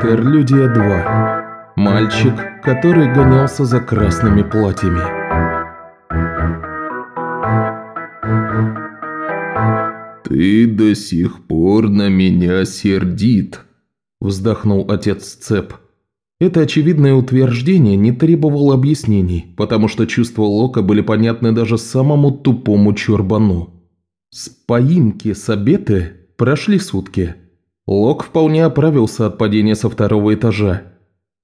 Интерлюдия 2. Мальчик, который гонялся за красными платьями. «Ты до сих пор на меня сердит», – вздохнул отец Цеп. Это очевидное утверждение не требовало объяснений, потому что чувства Лока были понятны даже самому тупому чурбану. С поимки с обеты прошли сутки. Лок вполне оправился от падения со второго этажа.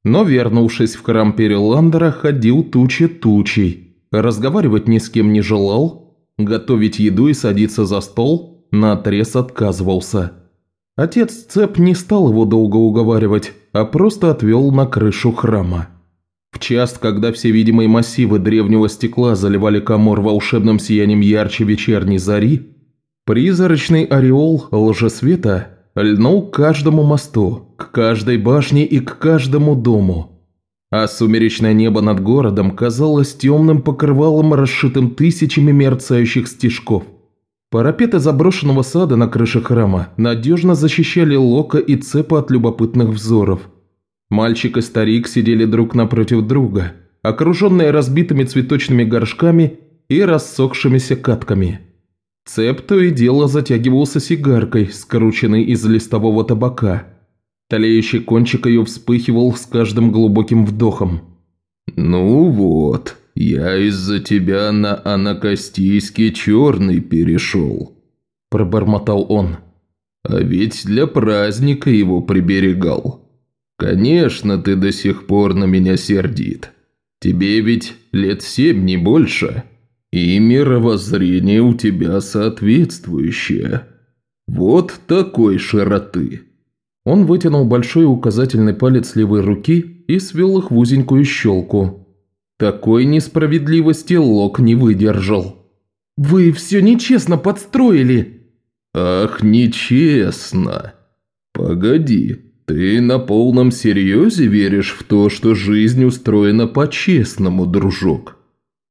Но, вернувшись в храм Переландера, ходил тучи тучей, разговаривать ни с кем не желал, готовить еду и садиться за стол наотрез отказывался. Отец Цеп не стал его долго уговаривать, а просто отвел на крышу храма. В час, когда все видимые массивы древнего стекла заливали комор волшебным сиянием ярче вечерней зари, призрачный ореол лжесвета льнул к каждому мосту, к каждой башне и к каждому дому. А сумеречное небо над городом казалось темным покрывалом, расшитым тысячами мерцающих стежков. Парапеты заброшенного сада на крыше храма надежно защищали Лока и Цепа от любопытных взоров. Мальчик и старик сидели друг напротив друга, окруженные разбитыми цветочными горшками и рассохшимися катками. Цеп то и дело затягивался сигаркой, скрученной из листового табака. Тлеющий кончик ее вспыхивал с каждым глубоким вдохом. «Ну вот», «Я из-за тебя на анакастийский черный перешел», – пробормотал он. «А ведь для праздника его приберегал. Конечно, ты до сих пор на меня сердит. Тебе ведь лет семь, не больше, и мировоззрение у тебя соответствующее. Вот такой широты». Он вытянул большой указательный палец левой руки и свел их в узенькую щелку, такой несправедливости Лок не выдержал. «Вы все нечестно подстроили!» «Ах, нечестно! Погоди, ты на полном серьезе веришь в то, что жизнь устроена по-честному, дружок?»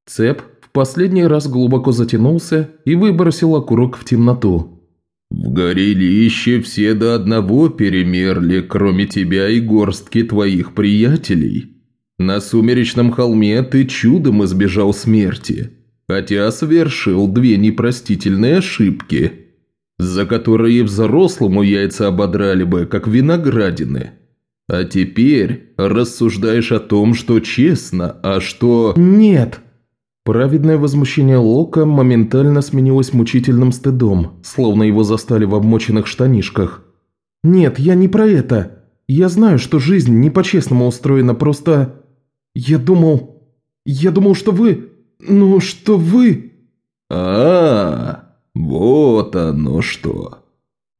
Цеп последний раз глубоко затянулся и выбросил окурок в темноту. «В горелище все до одного перемерли, кроме тебя и горстки твоих приятелей». На сумеречном холме ты чудом избежал смерти, хотя совершил две непростительные ошибки, за которые взрослому яйца ободрали бы, как виноградины. А теперь рассуждаешь о том, что честно, а что... Нет! Праведное возмущение Лока моментально сменилось мучительным стыдом, словно его застали в обмоченных штанишках. «Нет, я не про это. Я знаю, что жизнь не по-честному устроена, просто...» «Я думал... Я думал, что вы... Ну, что вы...» а, -а, -а вот оно что.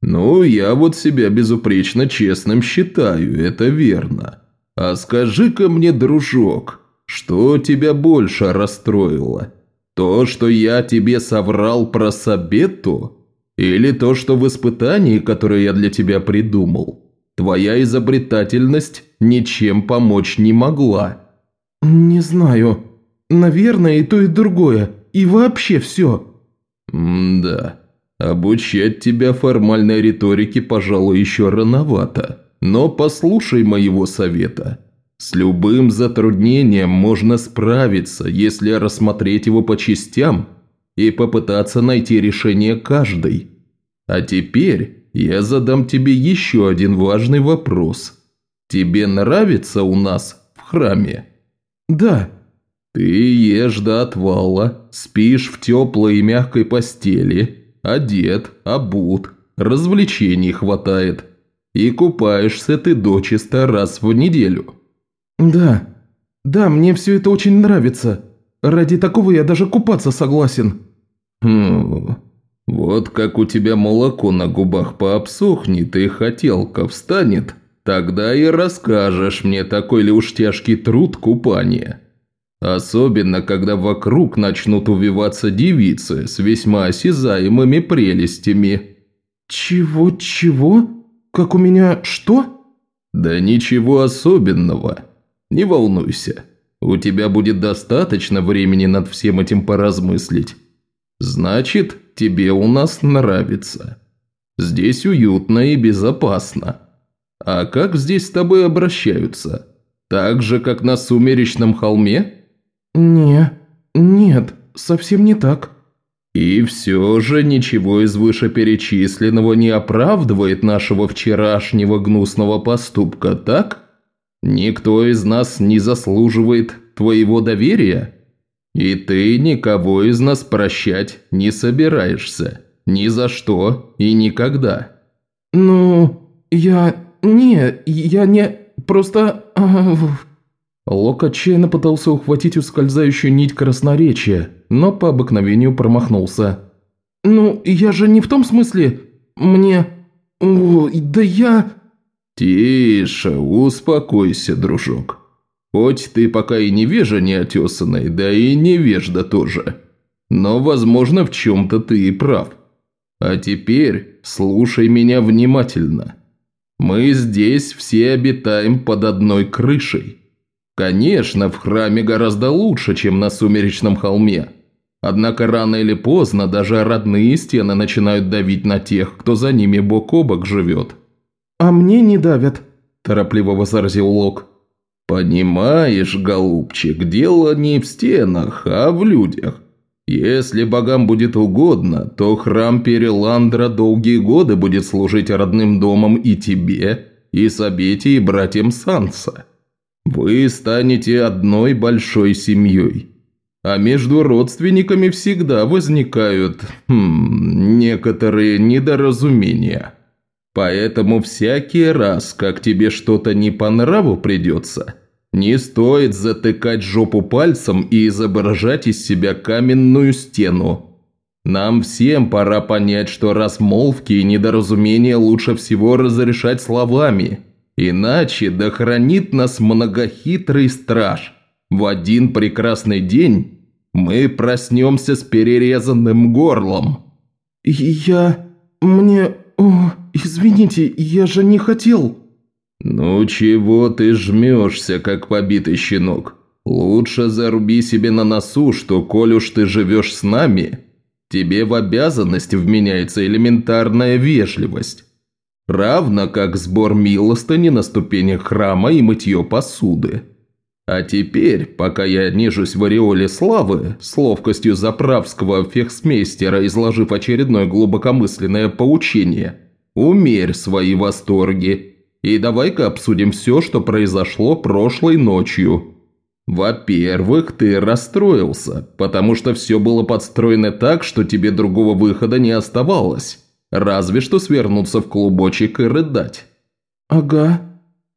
Ну, я вот себя безупречно честным считаю, это верно. А скажи-ка мне, дружок, что тебя больше расстроило? То, что я тебе соврал про Сабетту? Или то, что в испытании, которое я для тебя придумал, твоя изобретательность ничем помочь не могла?» «Не знаю. Наверное, и то, и другое. И вообще все». «Да. Обучать тебя формальной риторике, пожалуй, еще рановато. Но послушай моего совета. С любым затруднением можно справиться, если рассмотреть его по частям и попытаться найти решение каждой. А теперь я задам тебе еще один важный вопрос. Тебе нравится у нас в храме?» «Да». «Ты ешь до отвала, спишь в теплой и мягкой постели, одет, обут, развлечений хватает, и купаешься ты дочисто раз в неделю». «Да, да, мне все это очень нравится. Ради такого я даже купаться согласен». «Хм, вот как у тебя молоко на губах пообсохнет и хотелка встанет, Тогда и расскажешь мне, такой ли уж тяжкий труд купания. Особенно, когда вокруг начнут увиваться девицы с весьма осязаемыми прелестями». «Чего-чего? Как у меня что?» «Да ничего особенного. Не волнуйся. У тебя будет достаточно времени над всем этим поразмыслить. Значит, тебе у нас нравится. Здесь уютно и безопасно. А как здесь с тобой обращаются? Так же, как на Сумеречном холме?» «Не, нет, совсем не так». «И все же ничего из вышеперечисленного не оправдывает нашего вчерашнего гнусного поступка, так? Никто из нас не заслуживает твоего доверия?» И ты никого из нас прощать не собираешься. Ни за что и никогда. Ну, я... Не, я не... Просто... Лок отчаянно пытался ухватить ускользающую нить красноречия, но по обыкновению промахнулся. «Ну, я же не в том смысле... Мне... О, да я...» «Тише, успокойся, дружок. Хоть ты пока и невежа неотесанный, да и невежда тоже. Но, возможно, в чем-то ты и прав. А теперь слушай меня внимательно. Мы здесь все обитаем под одной крышей. Конечно, в храме гораздо лучше, чем на Сумеречном холме. Однако рано или поздно даже родные стены начинают давить на тех, кто за ними бок о бок живет. «А мне не давят», – торопливо возразил Лок. «Понимаешь, голубчик, дело не в стенах, а в людях. Если богам будет угодно, то храм Переландра долгие годы будет служить родным домом и тебе, и Сабете, и братьям Санса. Вы станете одной большой семьей. А между родственниками всегда возникают хм, некоторые недоразумения». Поэтому всякий раз, как тебе что-то не по нраву придется, не стоит затыкать жопу пальцем и изображать из себя каменную стену. Нам всем пора понять, что размолвки и недоразумения лучше всего разрешать словами, иначе да хранит нас многохитрый страж. В один прекрасный день мы проснемся с перерезанным горлом. «Я... мне... О, извините, я же не хотел...» «Ну чего ты жмешься, как побитый щенок? Лучше заруби себе на носу, что коль уж ты живешь с нами, тебе в обязанность вменяется элементарная вежливость. Равно как сбор милостыни на ступенях храма и мытье посуды. А теперь, пока я нежусь в ореоле славы, с ловкостью заправского фехсмейстера изложив очередное глубокомысленное поучение, умерь свои восторги» И давай-ка обсудим все, что произошло прошлой ночью. Во-первых, ты расстроился, потому что все было подстроено так, что тебе другого выхода не оставалось. Разве что свернуться в клубочек и рыдать. Ага,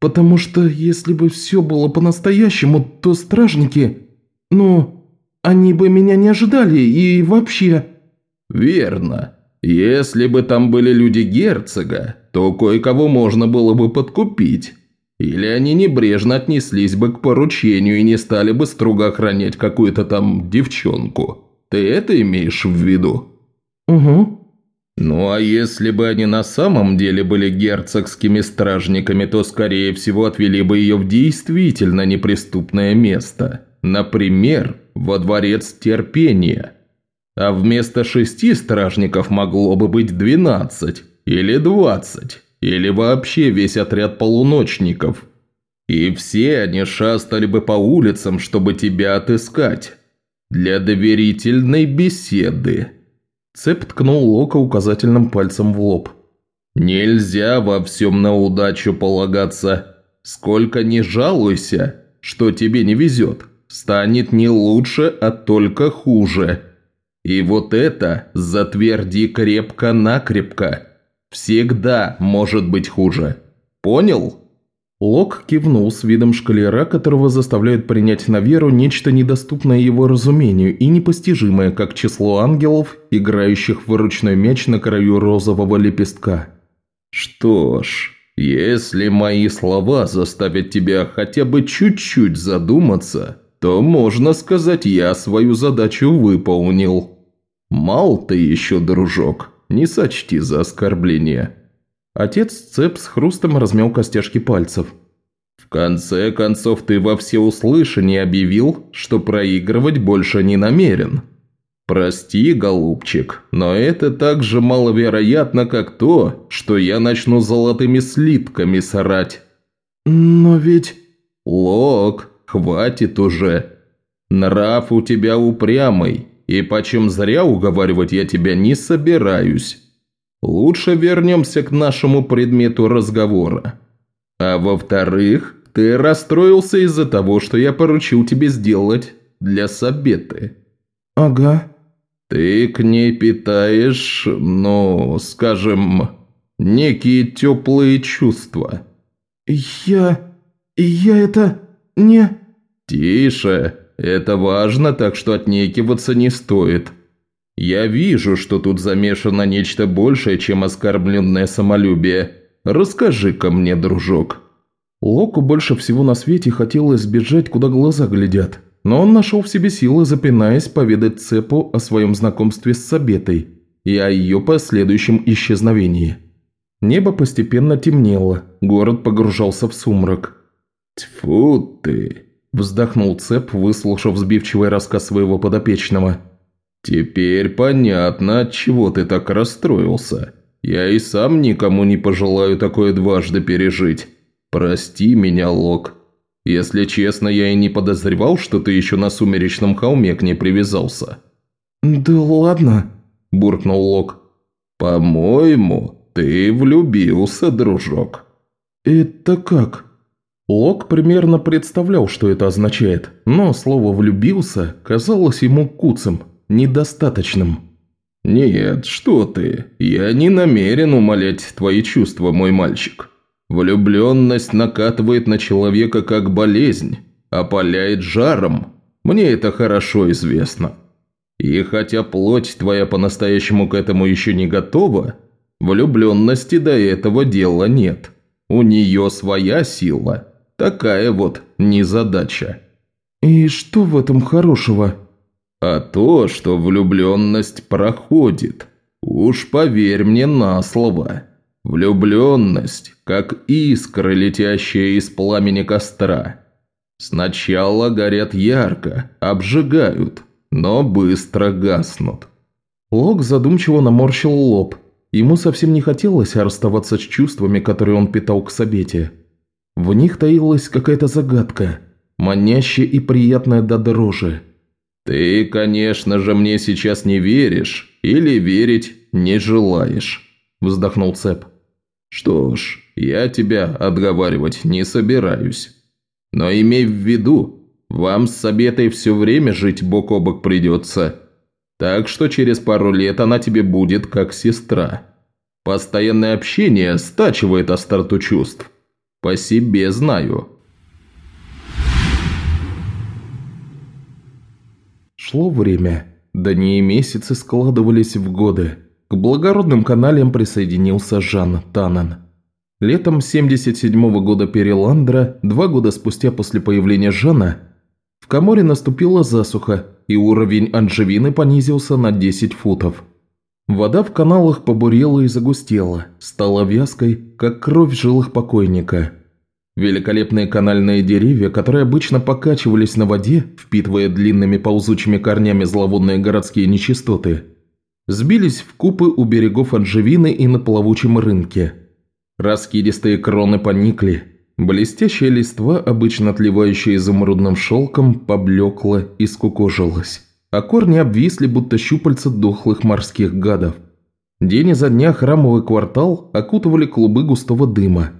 потому что если бы все было по-настоящему, то стражники... Ну, они бы меня не ожидали и вообще... Верно. Если бы там были люди герцога, то кое-кого можно было бы подкупить. Или они небрежно отнеслись бы к поручению и не стали бы строго охранять какую-то там девчонку. Ты это имеешь в виду? Угу. Ну а если бы они на самом деле были герцогскими стражниками, то скорее всего отвели бы ее в действительно неприступное место. Например, во дворец терпения. А вместо шести стражников могло бы быть двенадцать или двадцать, или вообще весь отряд полуночников. И все они шастали бы по улицам, чтобы тебя отыскать. Для доверительной беседы». Цеп ткнул Лока указательным пальцем в лоб. «Нельзя во всем на удачу полагаться. Сколько ни жалуйся, что тебе не везет, станет не лучше, а только хуже. И вот это затверди крепко-накрепко. Всегда может быть хуже. Понял?» Лок кивнул с видом шкалера, которого заставляют принять на веру нечто недоступное его разумению и непостижимое, как число ангелов, играющих в ручной мяч на краю розового лепестка. «Что ж, если мои слова заставят тебя хотя бы чуть-чуть задуматься, то можно сказать, я свою задачу выполнил. Мал ты еще, дружок» не сочти за оскорбление». Отец цеп с хрустом размял костяшки пальцев. «В конце концов, ты во всеуслышание объявил, что проигрывать больше не намерен. «Прости, голубчик, но это так же маловероятно, как то, что я начну золотыми слитками срать». «Но ведь...» «Лок, хватит уже. Нрав у тебя упрямый, и почем зря уговаривать я тебя не собираюсь. Лучше вернемся к нашему предмету разговора. А во-вторых, ты расстроился из-за того, что я поручил тебе сделать для Сабеты». «Ага», ты к ней питаешь, ну, скажем, некие теплые чувства. Я... я это... не... Тише, это важно, так что отнекиваться не стоит. Я вижу, что тут замешано нечто большее, чем оскорбленное самолюбие. Расскажи-ка мне, дружок. Локу больше всего на свете хотелось сбежать, куда глаза глядят. Но он нашел в себе силы, запинаясь, поведать Цепу о своем знакомстве с Сабетой и о ее последующем исчезновении. Небо постепенно темнело, город погружался в сумрак. «Тьфу ты!» – вздохнул Цеп, выслушав сбивчивый рассказ своего подопечного. «Теперь понятно, от чего ты так расстроился. Я и сам никому не пожелаю такое дважды пережить. Прости меня, Лок». Если честно, я и не подозревал, что ты еще на сумеречном холме к ней привязался». «Да ладно», – буркнул Лок. «По-моему, ты влюбился, дружок». «Это как?» Лок примерно представлял, что это означает, но слово «влюбился» казалось ему куцем, недостаточным. «Нет, что ты, я не намерен умолять твои чувства, мой мальчик. Влюбленность накатывает на человека как болезнь, опаляет жаром. Мне это хорошо известно. И хотя плоть твоя по-настоящему к этому еще не готова, влюбленности до этого дела нет. У нее своя сила. Такая вот незадача. И что в этом хорошего? А то, что влюбленность проходит. Уж поверь мне на слово. Влюбленность, как искра, летящая из пламени костра. Сначала горят ярко, обжигают, но быстро гаснут. Лок задумчиво наморщил лоб. Ему совсем не хотелось расставаться с чувствами, которые он питал к Сабете. В них таилась какая-то загадка, манящая и приятная до дрожи. «Ты, конечно же, мне сейчас не веришь или верить не желаешь», – вздохнул Цеп. «Что ж, я тебя отговаривать не собираюсь. Но имей в виду, вам с Сабетой все время жить бок о бок придется. Так что через пару лет она тебе будет как сестра. Постоянное общение стачивает остроту чувств. По себе знаю». Шло время. Дни и месяцы складывались в годы. К благородным каналям присоединился Жан Танан. Летом 77 -го года Переландра, два года спустя после появления Жана, в Каморе наступила засуха, и уровень анжевины понизился на 10 футов. Вода в каналах побурела и загустела, стала вязкой, как кровь в жилах покойника. Великолепные канальные деревья, которые обычно покачивались на воде, впитывая длинными ползучими корнями зловонные городские нечистоты, сбились в купы у берегов Анжевины и на плавучем рынке. Раскидистые кроны поникли, блестящая листва, обычно отливающая изумрудным шелком, поблекла и скукожилась, а корни обвисли, будто щупальца дохлых морских гадов. День изо дня храмовый квартал окутывали клубы густого дыма.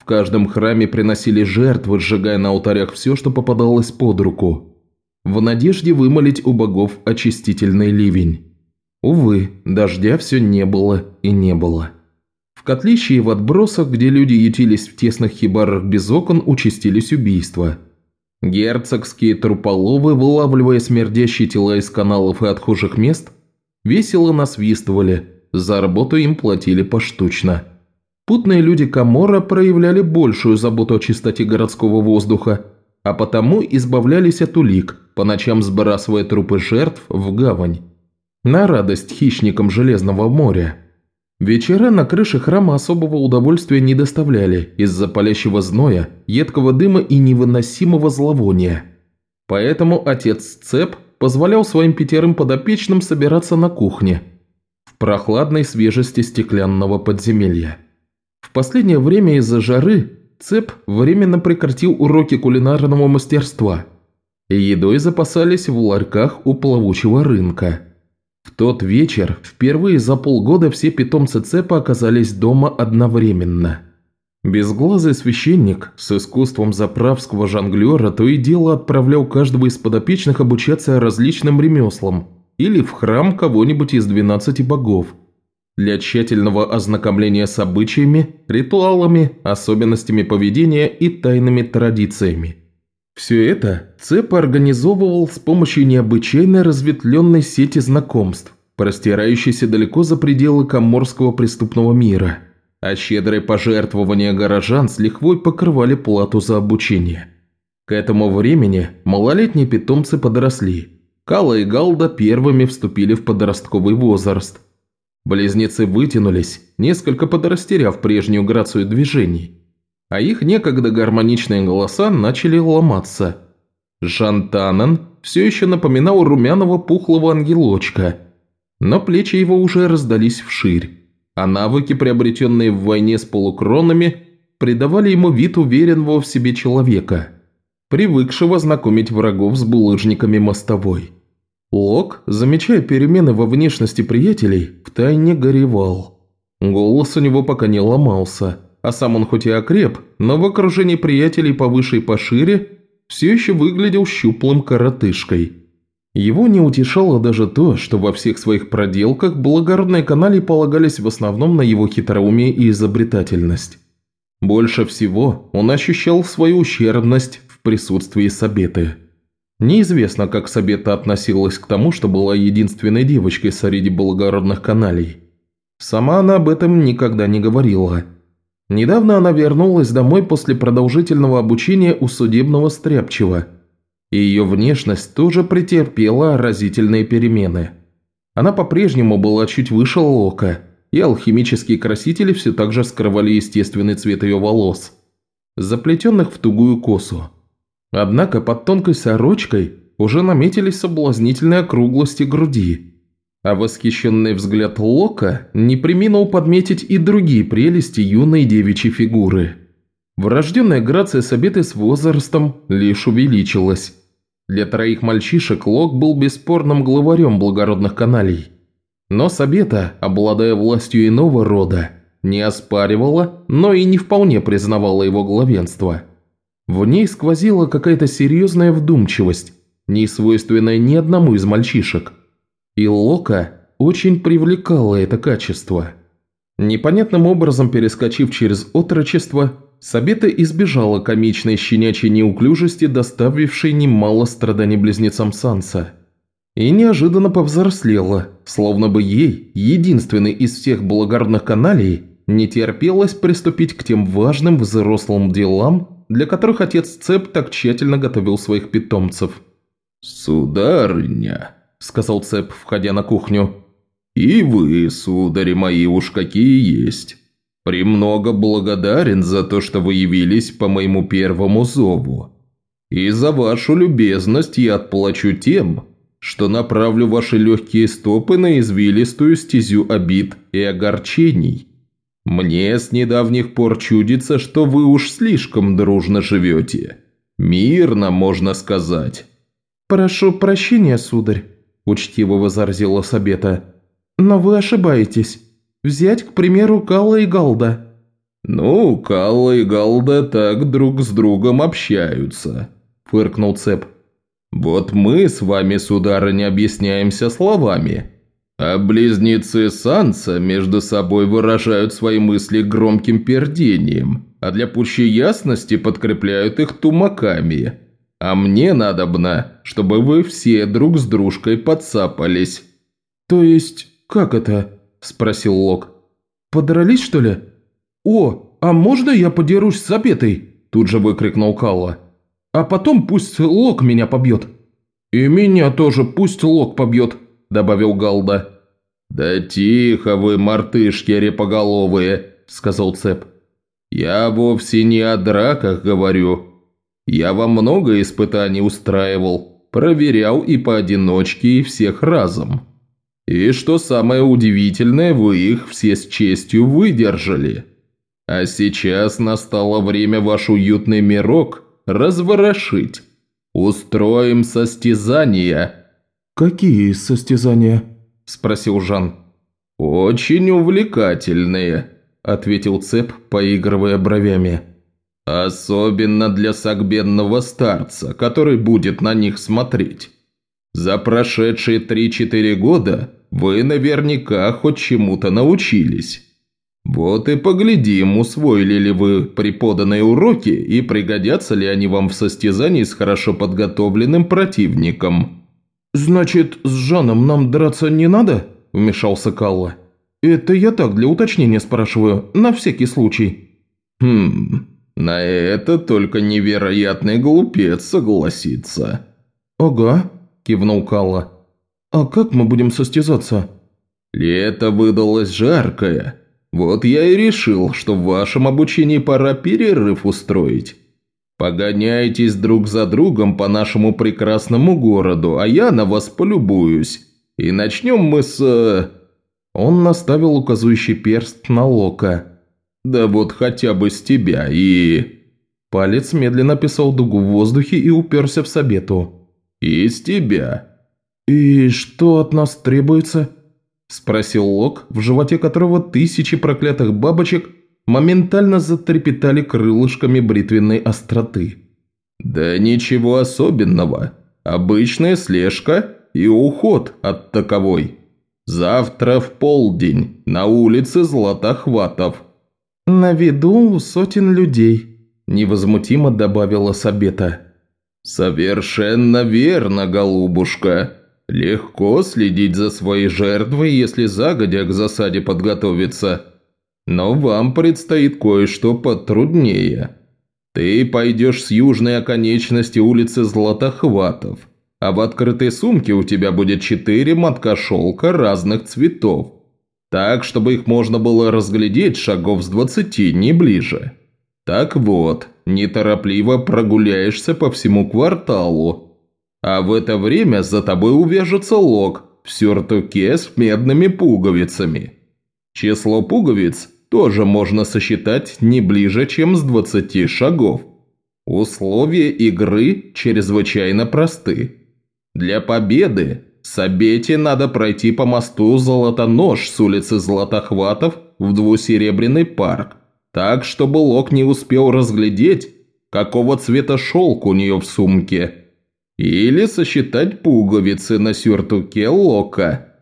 В каждом храме приносили жертвы, сжигая на алтарях все, что попадалось под руку, в надежде вымолить у богов очистительный ливень. Увы, дождя все не было и не было. В котлище и в отбросах, где люди ютились в тесных хибарах без окон, участились убийства. Герцогские труполовы, вылавливая смердящие тела из каналов и отхожих мест, весело насвистывали, за работу им платили поштучно. Путные люди Камора проявляли большую заботу о чистоте городского воздуха, а потому избавлялись от улик, по ночам сбрасывая трупы жертв в гавань на радость хищникам Железного моря. Вечера на крыше храма особого удовольствия не доставляли из-за палящего зноя, едкого дыма и невыносимого зловония. Поэтому отец Цеп позволял своим пятерым подопечным собираться на кухне в прохладной свежести стеклянного подземелья. В последнее время из-за жары Цеп временно прекратил уроки кулинарного мастерства, и едой запасались в ларьках у плавучего рынка. В тот вечер впервые за полгода все питомцы Цепа оказались дома одновременно. Безглазый священник с искусством заправского жонглера то и дело отправлял каждого из подопечных обучаться различным ремеслам или в храм кого-нибудь из двенадцати богов для тщательного ознакомления с обычаями, ритуалами, особенностями поведения и тайными традициями. Все это Цеп организовывал с помощью необычайно разветвленной сети знакомств, простирающейся далеко за пределы коморского преступного мира, а щедрые пожертвования горожан с лихвой покрывали плату за обучение. К этому времени малолетние питомцы подросли. Кала и Галда первыми вступили в подростковый возраст. Близнецы вытянулись, несколько подрастеряв прежнюю грацию движений а их некогда гармоничные голоса начали ломаться. Жан Таннен все еще напоминал румяного пухлого ангелочка, но плечи его уже раздались вширь, а навыки, приобретенные в войне с полукронами, придавали ему вид уверенного в себе человека, привыкшего знакомить врагов с булыжниками мостовой. Лок, замечая перемены во внешности приятелей, втайне горевал. Голос у него пока не ломался – а сам он хоть и окреп, но в окружении приятелей повыше и пошире все еще выглядел щуплым коротышкой. Его не утешало даже то, что во всех своих проделках благородные канали полагались в основном на его хитроумие и изобретательность. Больше всего он ощущал свою ущербность в присутствии Сабеты. Неизвестно, как Сабета относилась к тому, что была единственной девочкой среди благородных каналей. Сама она об этом никогда не говорила – Недавно она вернулась домой после продолжительного обучения у судебного стряпчего, и ее внешность тоже претерпела разительные перемены. Она по-прежнему была чуть выше лока, и алхимические красители все так же скрывали естественный цвет ее волос, заплетенных в тугую косу. Однако под тонкой сорочкой уже наметились соблазнительные округлости груди – а восхищенный взгляд Лока не приминул подметить и другие прелести юной девичьей фигуры. Врожденная грация Сабеты с возрастом лишь увеличилась. Для троих мальчишек Лок был бесспорным главарем благородных каналей. Но Сабета, обладая властью иного рода, не оспаривала, но и не вполне признавала его главенство. В ней сквозила какая-то серьезная вдумчивость, не свойственная ни одному из мальчишек – и Лока очень привлекало это качество. Непонятным образом перескочив через отрочество, Сабета избежала комичной щенячьей неуклюжести, доставившей немало страданий близнецам Санса. И неожиданно повзрослела, словно бы ей, единственной из всех благородных каналей, не терпелось приступить к тем важным взрослым делам, для которых отец Цеп так тщательно готовил своих питомцев. «Сударыня», – сказал Цеп, входя на кухню. «И вы, судари мои, уж какие есть. Премного благодарен за то, что вы явились по моему первому зову. И за вашу любезность я отплачу тем, что направлю ваши легкие стопы на извилистую стезю обид и огорчений. Мне с недавних пор чудится, что вы уж слишком дружно живете. Мирно, можно сказать». «Прошу прощения, сударь», – учтиво возразила Сабета. «Но вы ошибаетесь. Взять, к примеру, Калла и Галда». «Ну, Калла и Галда так друг с другом общаются», – фыркнул Цеп. «Вот мы с вами, сударыня, объясняемся словами, а близнецы Санса между собой выражают свои мысли громким пердением, а для пущей ясности подкрепляют их тумаками». А мне надобно, чтобы вы все друг с дружкой подцапались». «То есть, как это?» – спросил Лок. «Подрались, что ли?» «О, а можно я подерусь с Запетой?» – тут же выкрикнул Калла. «А потом пусть Лок меня побьет». «И меня тоже пусть Лок побьет», – добавил Галда. «Да тихо вы, мартышки репоголовые», – сказал Цеп. «Я вовсе не о драках говорю. Я вам много испытаний устраивал, Проверял и поодиночке, и всех разом. И что самое удивительное, вы их все с честью выдержали. А сейчас настало время ваш уютный мирок разворошить. Устроим состязания». «Какие состязания?» – спросил Жан. «Очень увлекательные», – ответил Цеп, поигрывая бровями. «Особенно для сагбенного старца, который будет на них смотреть. За прошедшие 3-4 года вы наверняка хоть чему-то научились. Вот и поглядим, усвоили ли вы преподанные уроки и пригодятся ли они вам в состязании с хорошо подготовленным противником». «Значит, с Жаном нам драться не надо?» – вмешался Калла. «Это я так для уточнения спрашиваю, на всякий случай». «Хм, на это только невероятный глупец согласится». «Ага», – кивнул Калла. «А как мы будем состязаться?» «Лето выдалось жаркое. Вот я и решил, что в вашем обучении пора перерыв устроить. Погоняйтесь друг за другом по нашему прекрасному городу, а я на вас полюбуюсь. И начнем мы с...» э, Он наставил указующий перст на Лока. «Да вот хотя бы с тебя и...» Палец медленно писал дугу в воздухе и уперся в Сабету. «И с тебя». «И что от нас требуется?» – спросил Лок, в животе которого тысячи проклятых бабочек моментально затрепетали крылышками бритвенной остроты. «Да ничего особенного. Обычная слежка и уход от таковой. Завтра в полдень на улице Златохватов». «На виду у сотен людей», – невозмутимо добавила Сабета. «Совершенно верно, голубушка. Легко следить за своей жертвой, если загодя к засаде подготовиться. Но вам предстоит кое-что потруднее. Ты пойдешь с южной оконечности улицы Златохватов, а в открытой сумке у тебя будет четыре мотка шелка разных цветов. Так, чтобы их можно было разглядеть шагов с двадцати, не ближе. Так вот, неторопливо прогуляешься по всему кварталу, а в это время за тобой увяжется лог в сюртуке с медными пуговицами. Число пуговиц тоже можно сосчитать не ближе, чем с 20 шагов. Условия игры чрезвычайно просты. Для победы Сабете надо пройти по мосту Золотонож с улицы Златохватов в двусеребряный парк, так, чтобы Лок не успел разглядеть, какого цвета шелк у нее в сумке – или сосчитать пуговицы на сюртуке Лока.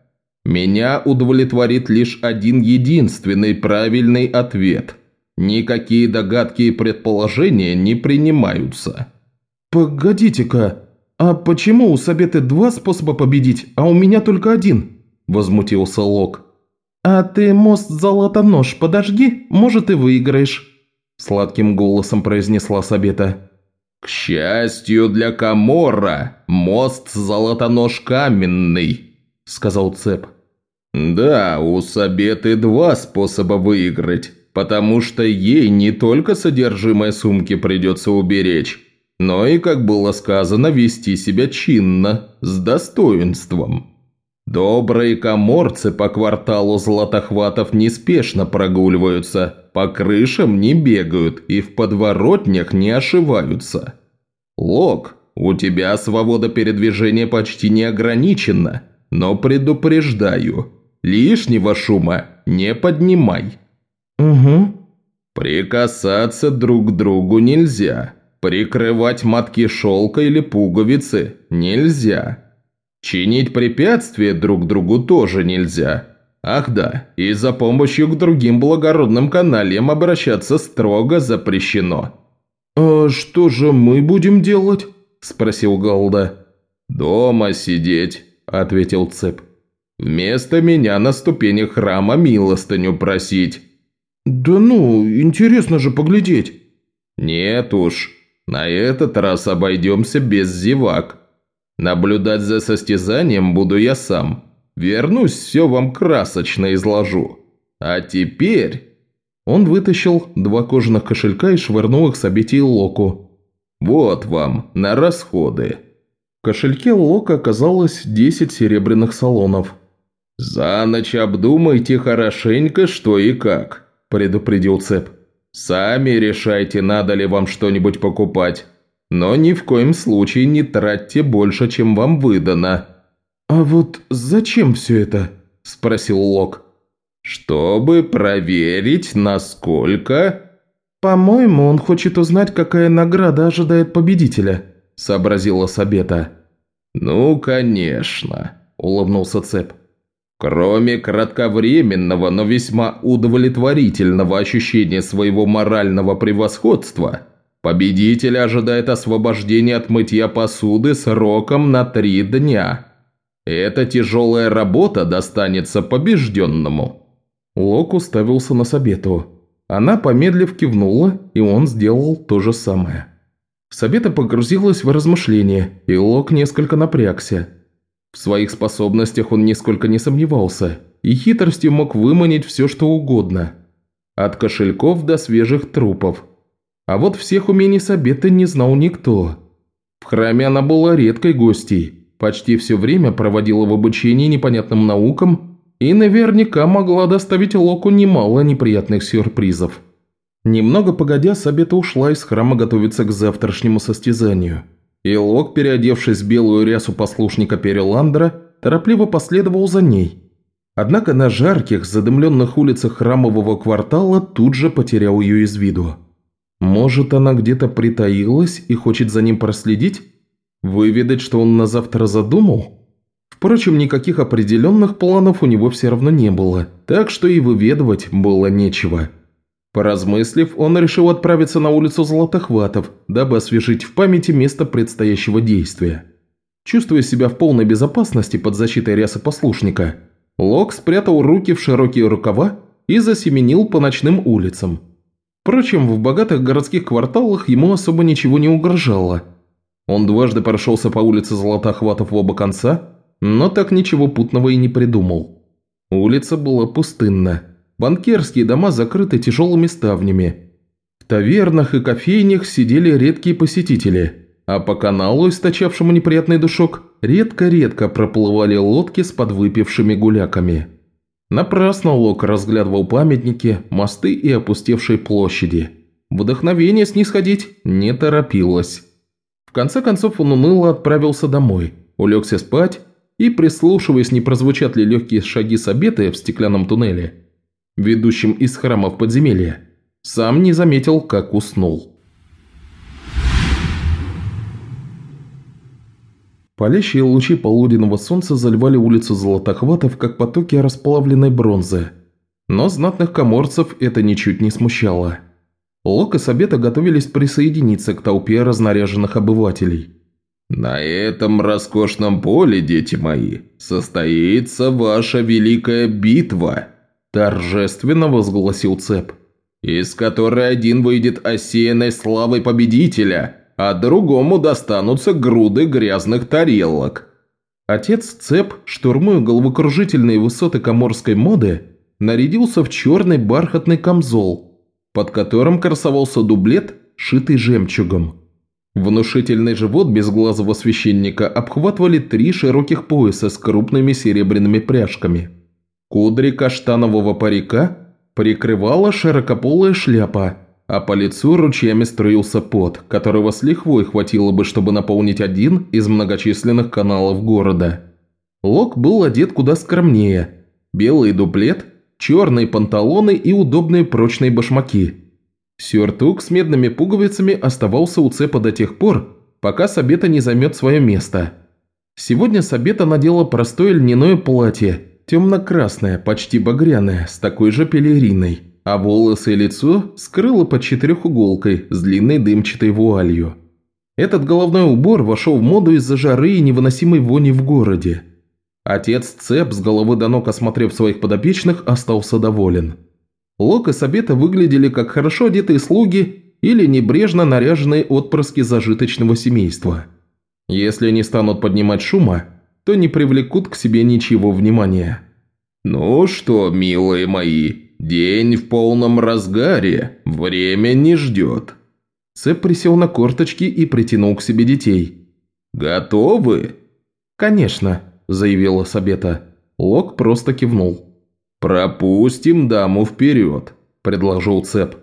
Меня удовлетворит лишь один единственный правильный ответ. Никакие догадки и предположения не принимаются. «Погодите-ка, а почему у Сабеты два способа победить, а у меня только один?» – возмутился Лок. «А ты мост золотонож подожги, может и выиграешь», – сладким голосом произнесла Сабета. «К счастью для Камора, мост Золотонож каменный», – сказал Цеп. «Да, у Сабеты два способа выиграть, потому что ей не только содержимое сумки придется уберечь, но и, как было сказано, вести себя чинно, с достоинством». Добрые коморцы по кварталу златохватов неспешно прогуливаются, по крышам не бегают и в подворотнях не ошиваются. Лок, у тебя свобода передвижения почти не ограничена, но предупреждаю, лишнего шума не поднимай. Угу. Прикасаться друг к другу нельзя, прикрывать матки шелка или пуговицы нельзя. Чинить препятствия друг другу тоже нельзя. Ах да, и за помощью к другим благородным каналиям обращаться строго запрещено. «А что же мы будем делать?» – спросил Галда. «Дома сидеть», – ответил Цеп. «Вместо меня на ступенях храма милостыню просить». «Да ну, интересно же поглядеть». «Нет уж, на этот раз обойдемся без зевак». Наблюдать за состязанием буду я сам. Вернусь, все вам красочно изложу. А теперь...» Он вытащил два кожаных кошелька и швырнул их Сабите и Локу. «Вот вам, на расходы. кошельке Лока оказалось 10 серебряных салонов. «За ночь обдумайте хорошенько, что и как», – предупредил Цеп. «Сами решайте, надо ли вам что-нибудь покупать. Но ни в коем случае не тратьте больше, чем вам выдано». «А вот зачем все это?» – спросил Лок. «Чтобы проверить, насколько...» «По-моему, он хочет узнать, какая награда ожидает победителя», – сообразила Сабета. «Ну, конечно», – улыбнулся Цеп. «Кроме кратковременного, но весьма удовлетворительного ощущения своего морального превосходства, победитель ожидает освобождения от мытья посуды сроком на три дня. Эта тяжелая работа достанется побежденному». Лок уставился на Сабету. Она, помедлив, кивнула, и он сделал то же самое. Сабета погрузилась в размышления, и Лок несколько напрягся. В своих способностях он нисколько не сомневался, и хитростью мог выманить все, что угодно. От кошельков до свежих трупов. А вот всех умений Сабеты не знал никто. В храме она была редкой гостьей, почти все время проводила в обучении непонятным наукам и наверняка могла доставить Локу немало неприятных сюрпризов. Немного погодя, Сабета ушла из храма готовиться к завтрашнему состязанию. И Лок, переодевшись в белую рясу послушника Переландра, торопливо последовал за ней. Однако на жарких, задымленных улицах храмового квартала тут же потерял ее из виду. Может, она где-то притаилась и хочет за ним проследить? Выведать, что он на завтра задумал? Впрочем, никаких определенных планов у него все равно не было, так что и выведывать было нечего. Поразмыслив, он решил отправиться на улицу Золотохватов, дабы освежить в памяти место предстоящего действия. Чувствуя себя в полной безопасности под защитой ряса послушника, Лок спрятал руки в широкие рукава и засеменил по ночным улицам. Впрочем, в богатых городских кварталах ему особо ничего не угрожало. Он дважды прошелся по улице Золотохватов в оба конца но так ничего путного и не придумал. Улица была пустынна. Банкерские дома закрыты тяжелыми ставнями. В тавернах и кофейнях сидели редкие посетители, а по каналу, источавшему неприятный душок, редко-редко проплывали лодки с подвыпившими гуляками. Напрасно Лок разглядывал памятники, мосты и опустевшие площади. Вдохновение снисходить не торопилось. В конце концов он уныло отправился домой, улегся спать и, прислушиваясь, не прозвучат ли легкие шаги Сабеты в стеклянном туннеле, ведущем из храма в подземелье, сам не заметил, как уснул. Палящие лучи полуденного солнца заливали улицу Золотохватов, как потоки расплавленной бронзы. Но знатных коморцев это ничуть не смущало. Лок и Сабета готовились присоединиться к толпе разнаряженных обывателей. «На этом роскошном поле, дети мои, состоится ваша великая битва», – торжественно возгласил Цеп, «из которой один выйдет осеянной славой победителя, а другому достанутся груды грязных тарелок». Отец Цеп, штурмуя головокружительные высоты коморской моды, нарядился в черный бархатный камзол, под которым красовался дублет, шитый жемчугом. Внушительный живот безглазого священника обхватывали три широких пояса с крупными серебряными пряжками. Кудри каштанового парика прикрывала широкополая шляпа, а по лицу ручьями струился пот, которого с лихвой хватило бы, чтобы наполнить один из многочисленных каналов города. Лок был одет куда скромнее. Белый дуплет, черные панталоны и удобные прочные башмаки – Сюртук с медными пуговицами оставался у цепа до тех пор, пока Сабета не займет свое место. Сегодня Сабета надела простое льняное платье, темно-красное, почти багряное, с такой же пелериной, а волосы и лицо скрыла под четырехуголкой с длинной дымчатой вуалью. Этот головной убор вошел в моду из-за жары и невыносимой вони в городе. Отец Цеп, с головы до ног осмотрев своих подопечных, остался доволен. Лок и Сабета выглядели как хорошо одетые слуги или небрежно наряженные отпрыски зажиточного семейства. Если они станут поднимать шума, то не привлекут к себе ничего внимания. «Ну что, милые мои, день в полном разгаре, время не ждет». Цеп присел на корточки и притянул к себе детей. Готовы?» «Конечно», – заявила Сабета. Лок просто кивнул. «Пропустим даму вперед», – предложил Цеп.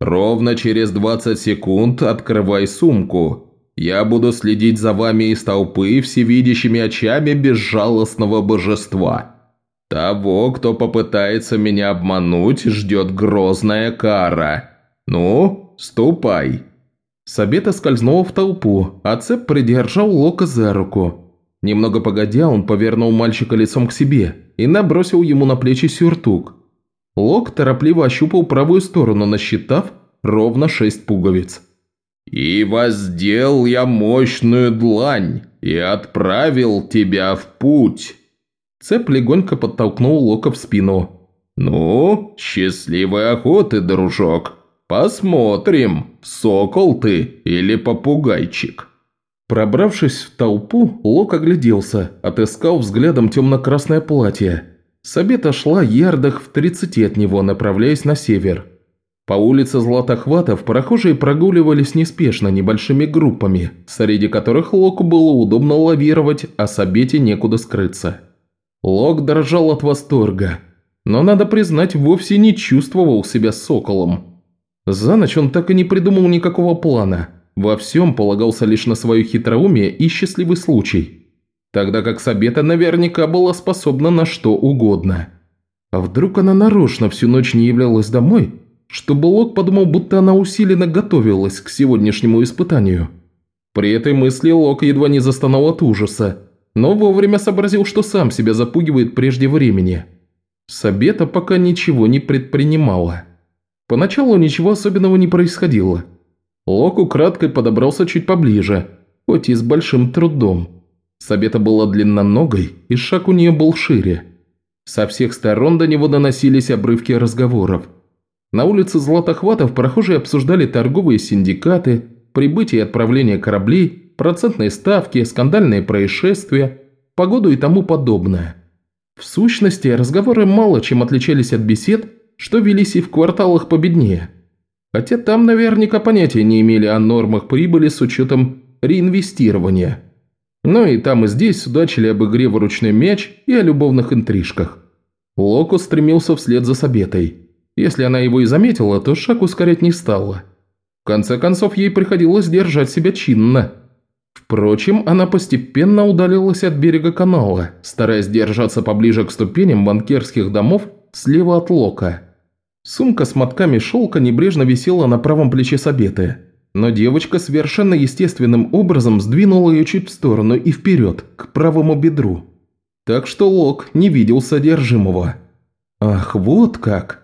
«Ровно через 20 секунд открывай сумку. Я буду следить за вами из толпы всевидящими очами безжалостного божества. Того, кто попытается меня обмануть, ждет грозная кара. Ну, ступай». Сабета скользнула в толпу, а Цеп придержал Лока за руку. Немного погодя, он повернул мальчика лицом к себе и набросил ему на плечи сюртук. Лок торопливо ощупал правую сторону, насчитав ровно шесть пуговиц. «И воздел я мощную длань и отправил тебя в путь». Цеп легонько подтолкнул Лока в спину. «Ну, счастливой охоты, дружок. Посмотрим, сокол ты или попугайчик». Пробравшись в толпу, Лок огляделся, отыскал взглядом темно-красное платье. Сабета шла ярдах в тридцати от него, направляясь на север. По улице Златохватов прохожие прогуливались неспешно, небольшими группами, среди которых Локу было удобно лавировать, а Сабете некуда скрыться. Лок дрожал от восторга, но, надо признать, вовсе не чувствовал себя соколом. За ночь он так и не придумал никакого плана, во всем полагался лишь на свое хитроумие и счастливый случай. Тогда как Сабета наверняка была способна на что угодно. А вдруг она нарочно всю ночь не являлась домой, чтобы Лок подумал, будто она усиленно готовилась к сегодняшнему испытанию. При этой мысли Лок едва не застонал от ужаса, но вовремя сообразил, что сам себя запугивает прежде времени. Сабета пока ничего не предпринимала. Поначалу ничего особенного не происходило – Лок украдкой подобрался чуть поближе, хоть и с большим трудом. Сабета была длинноногой, и шаг у нее был шире. Со всех сторон до него доносились обрывки разговоров. На улице Златохватов прохожие обсуждали торговые синдикаты, прибытие и отправление кораблей, процентные ставки, скандальные происшествия, погоду и тому подобное. В сущности, разговоры мало чем отличались от бесед, что велись и в кварталах победнее – Хотя там наверняка понятия не имели о нормах прибыли с учетом реинвестирования. Но и там и здесь судачили об игре в ручной мяч и о любовных интрижках. Локо стремился вслед за Сабетой. Если она его и заметила, то шаг ускорять не стала. В конце концов, ей приходилось держать себя чинно. Впрочем, она постепенно удалилась от берега канала, стараясь держаться поближе к ступеням банкирских домов слева от Лока. Сумка с мотками шелка небрежно висела на правом плече Сабеты, но девочка совершенно естественным образом сдвинула ее чуть в сторону и вперед, к правому бедру. Так что Лок не видел содержимого. Ах, вот как!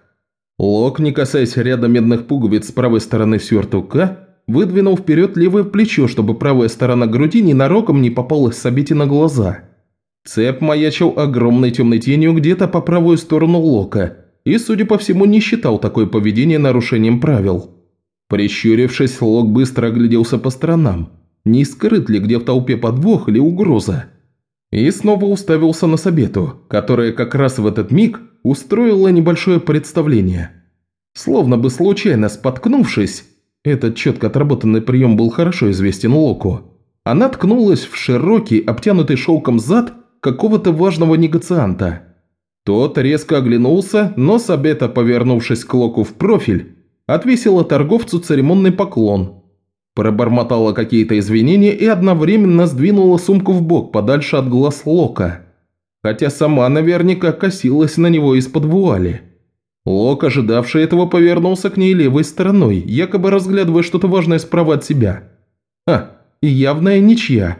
Лок, не касаясь ряда медных пуговиц с правой стороны сюртука, выдвинул вперед левое плечо, чтобы правая сторона груди ненароком не попалась Сабете на глаза. Цеп маячил огромной темной тенью где-то по правую сторону Лока – и, судя по всему, не считал такое поведение нарушением правил. Прищурившись, Лок быстро огляделся по сторонам. Не скрыт ли где в толпе подвох или угроза? И снова уставился на Сабету, которая как раз в этот миг устроила небольшое представление. Словно бы случайно споткнувшись, этот четко отработанный прием был хорошо известен Локу, она ткнулась в широкий, обтянутый шелком зад какого-то важного негацианта – тот резко оглянулся, но Сабета, повернувшись к Локу в профиль, отвесила торговцу церемонный поклон, пробормотала какие-то извинения и одновременно сдвинула сумку в бок подальше от глаз Лока, хотя сама наверняка косилась на него из-под вуали. Лок, ожидавший этого, повернулся к ней левой стороной, якобы разглядывая что-то важное справа от себя. А, явная ничья.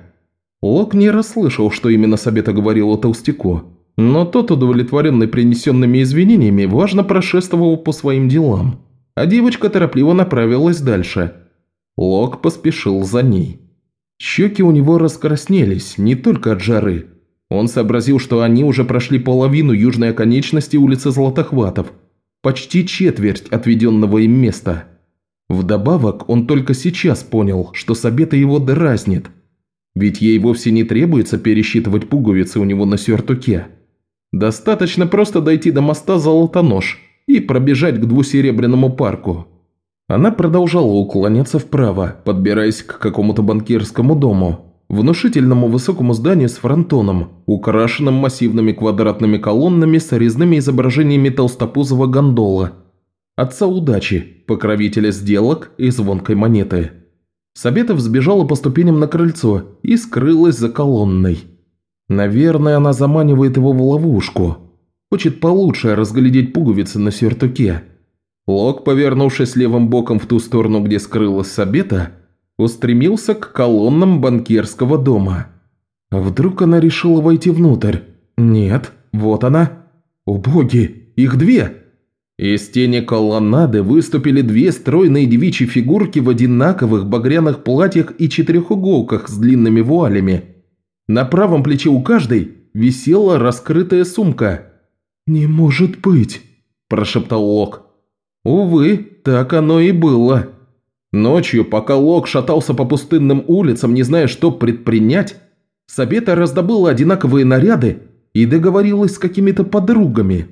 Лок не расслышал, что именно Сабета говорила толстяку. Но тот, удовлетворенный принесенными извинениями, важно прошествовал по своим делам, а девочка торопливо направилась дальше. Лок поспешил за ней. Щеки у него раскраснелись, не только от жары. Он сообразил, что они уже прошли половину южной оконечности улицы Златохватов, почти четверть отведенного им места. Вдобавок, он только сейчас понял, что Сабета его дразнит. Ведь ей вовсе не требуется пересчитывать пуговицы у него на сюртуке. Достаточно просто дойти до моста Золотонож и пробежать к двусеребряному парку. Она продолжала уклоняться вправо, подбираясь к какому-то банкирскому дому. внушительному высокому зданию с фронтоном, украшенным массивными квадратными колоннами с резными изображениями толстопузого гондола. Отца удачи, покровителя сделок и звонкой монеты. Сабета взбежала по ступеням на крыльцо и скрылась за колонной. Наверное, она заманивает его в ловушку. Хочет получше разглядеть пуговицы на сюртуке. Лок, повернувшись левым боком в ту сторону, где скрылась Сабета, устремился к колоннам банкирского дома. Вдруг она решила войти внутрь? Нет, вот она. О их две! Из тени колоннады выступили две стройные девичьи фигурки в одинаковых багряных платьях и четырехуголках с длинными вуалями. На правом плече у каждой висела раскрытая сумка. «Не может быть!» – прошептал Лок. Увы, так оно и было. Ночью, пока Лок шатался по пустынным улицам, не зная, что предпринять, Сабета раздобыла одинаковые наряды и договорилась с какими-то подругами.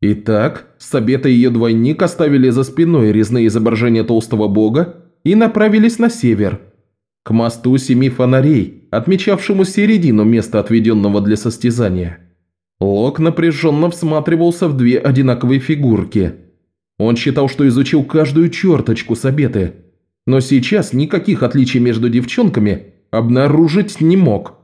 Итак, Сабета и ее двойник оставили за спиной резные изображения толстого бога и направились на север, к мосту семи фонарей, отмечавшему середину места, отведенного для состязания. Лок напряженно всматривался в две одинаковые фигурки. Он считал, что изучил каждую черточку Сабеты – но сейчас никаких отличий между девчонками обнаружить не мог.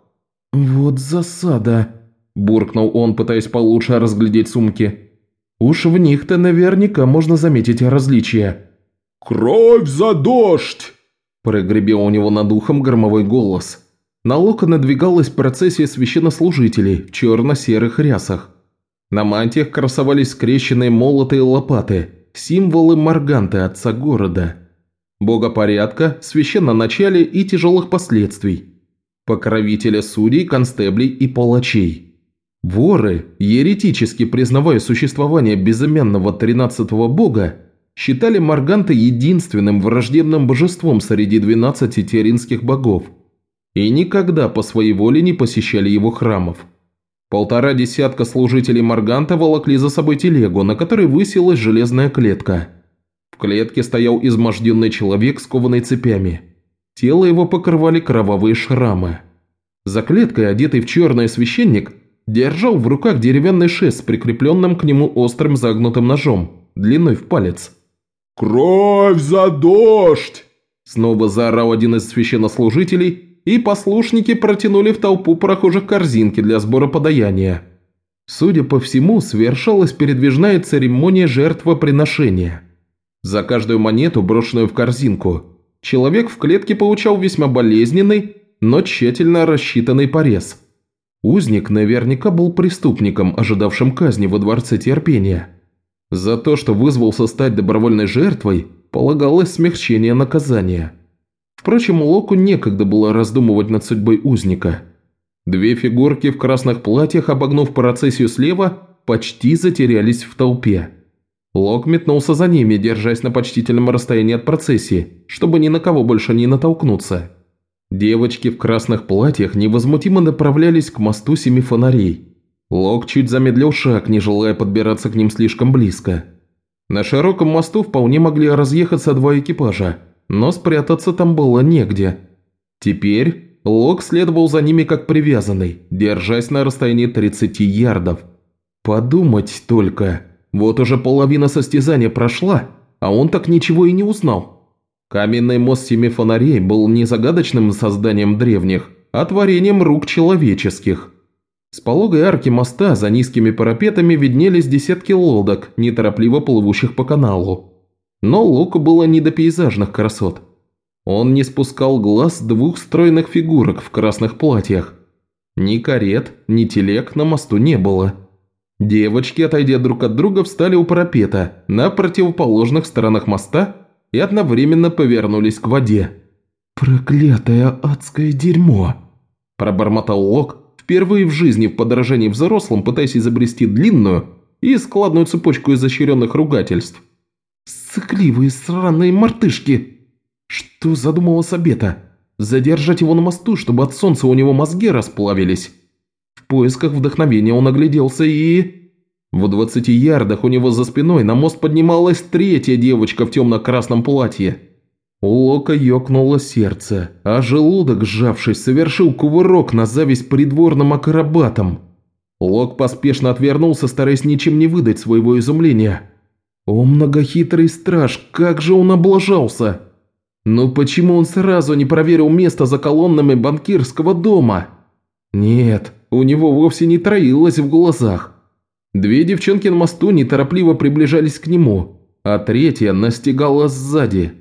«Вот засада», – буркнул он, пытаясь получше разглядеть сумки. «Уж в них-то наверняка можно заметить различия». «Кровь за дождь!» – прогребел у него над ухом громовой голос. На Лока надвигалась процессия священнослужителей в черно-серых рясах. На мантиях красовались скрещенные молоты и лопаты, символы Марганты, отца города – бога порядка, священноначалия и тяжелых последствий, покровителя судей, констеблей и палачей. Воры, еретически признавая существование безымянного тринадцатого бога, считали Марганта единственным враждебным божеством среди двенадцати теринских богов и никогда по своей воле не посещали его храмов. Полтора десятка служителей Марганта волокли за собой телегу, на которой высилась железная клетка – в клетке стоял изможденный человек, скованный цепями. Тело его покрывали кровавые шрамы. За клеткой, одетый в черный священник, держал в руках деревянный шест с прикрепленным к нему острым загнутым ножом, длиной в палец. «Кровь за дождь!» Снова заорал один из священнослужителей, и послушники протянули в толпу прохожих корзинки для сбора подаяния. Судя по всему, совершалась передвижная церемония жертвоприношения – за каждую монету, брошенную в корзинку, человек в клетке получал весьма болезненный, но тщательно рассчитанный порез. Узник наверняка был преступником, ожидавшим казни во Дворце Терпения. За то, что вызвался стать добровольной жертвой, полагалось смягчение наказания. Впрочем, Локу некогда было раздумывать над судьбой узника. Две фигурки в красных платьях, обогнув процессию слева, почти затерялись в толпе. Лок метнулся за ними, держась на почтительном расстоянии от процессии, чтобы ни на кого больше не натолкнуться. Девочки в красных платьях невозмутимо направлялись к мосту семи фонарей. Лок чуть замедлил шаг, не желая подбираться к ним слишком близко. На широком мосту вполне могли разъехаться два экипажа, но спрятаться там было негде. Теперь Лок следовал за ними как привязанный, держась на расстоянии 30 ярдов. Подумать только – вот уже половина состязания прошла, а он так ничего и не узнал. Каменный мост семи фонарей был не загадочным созданием древних, а творением рук человеческих. С пологой арки моста за низкими парапетами виднелись десятки лодок, неторопливо плывущих по каналу. Но Луку было не до пейзажных красот. Он не спускал глаз двух стройных фигурок в красных платьях. Ни карет, ни телег на мосту не было. Девочки, отойдя друг от друга, встали у парапета на противоположных сторонах моста и одновременно повернулись к воде. «Проклятое адское дерьмо!» – пробормотал Лок, впервые в жизни в подражании взрослым, пытаясь изобрести длинную и складную цепочку изощренных ругательств. «Сыкливые сраные мартышки!» Что задумала Сабета? Задержать его на мосту, чтобы от солнца у него мозги расплавились? В поисках вдохновения он огляделся и... В двадцати ярдах у него за спиной на мост поднималась третья девочка в темно-красном платье. У Лока ёкнуло сердце, а желудок, сжавшись, совершил кувырок на зависть придворным акробатам. Лок поспешно отвернулся, стараясь ничем не выдать своего изумления. О, многохитрый страж, как же он облажался! Но почему он сразу не проверил место за колоннами банкирского дома? Нет, у него вовсе не троилось в глазах. Две девчонки на мосту неторопливо приближались к нему, а третья настигала сзади.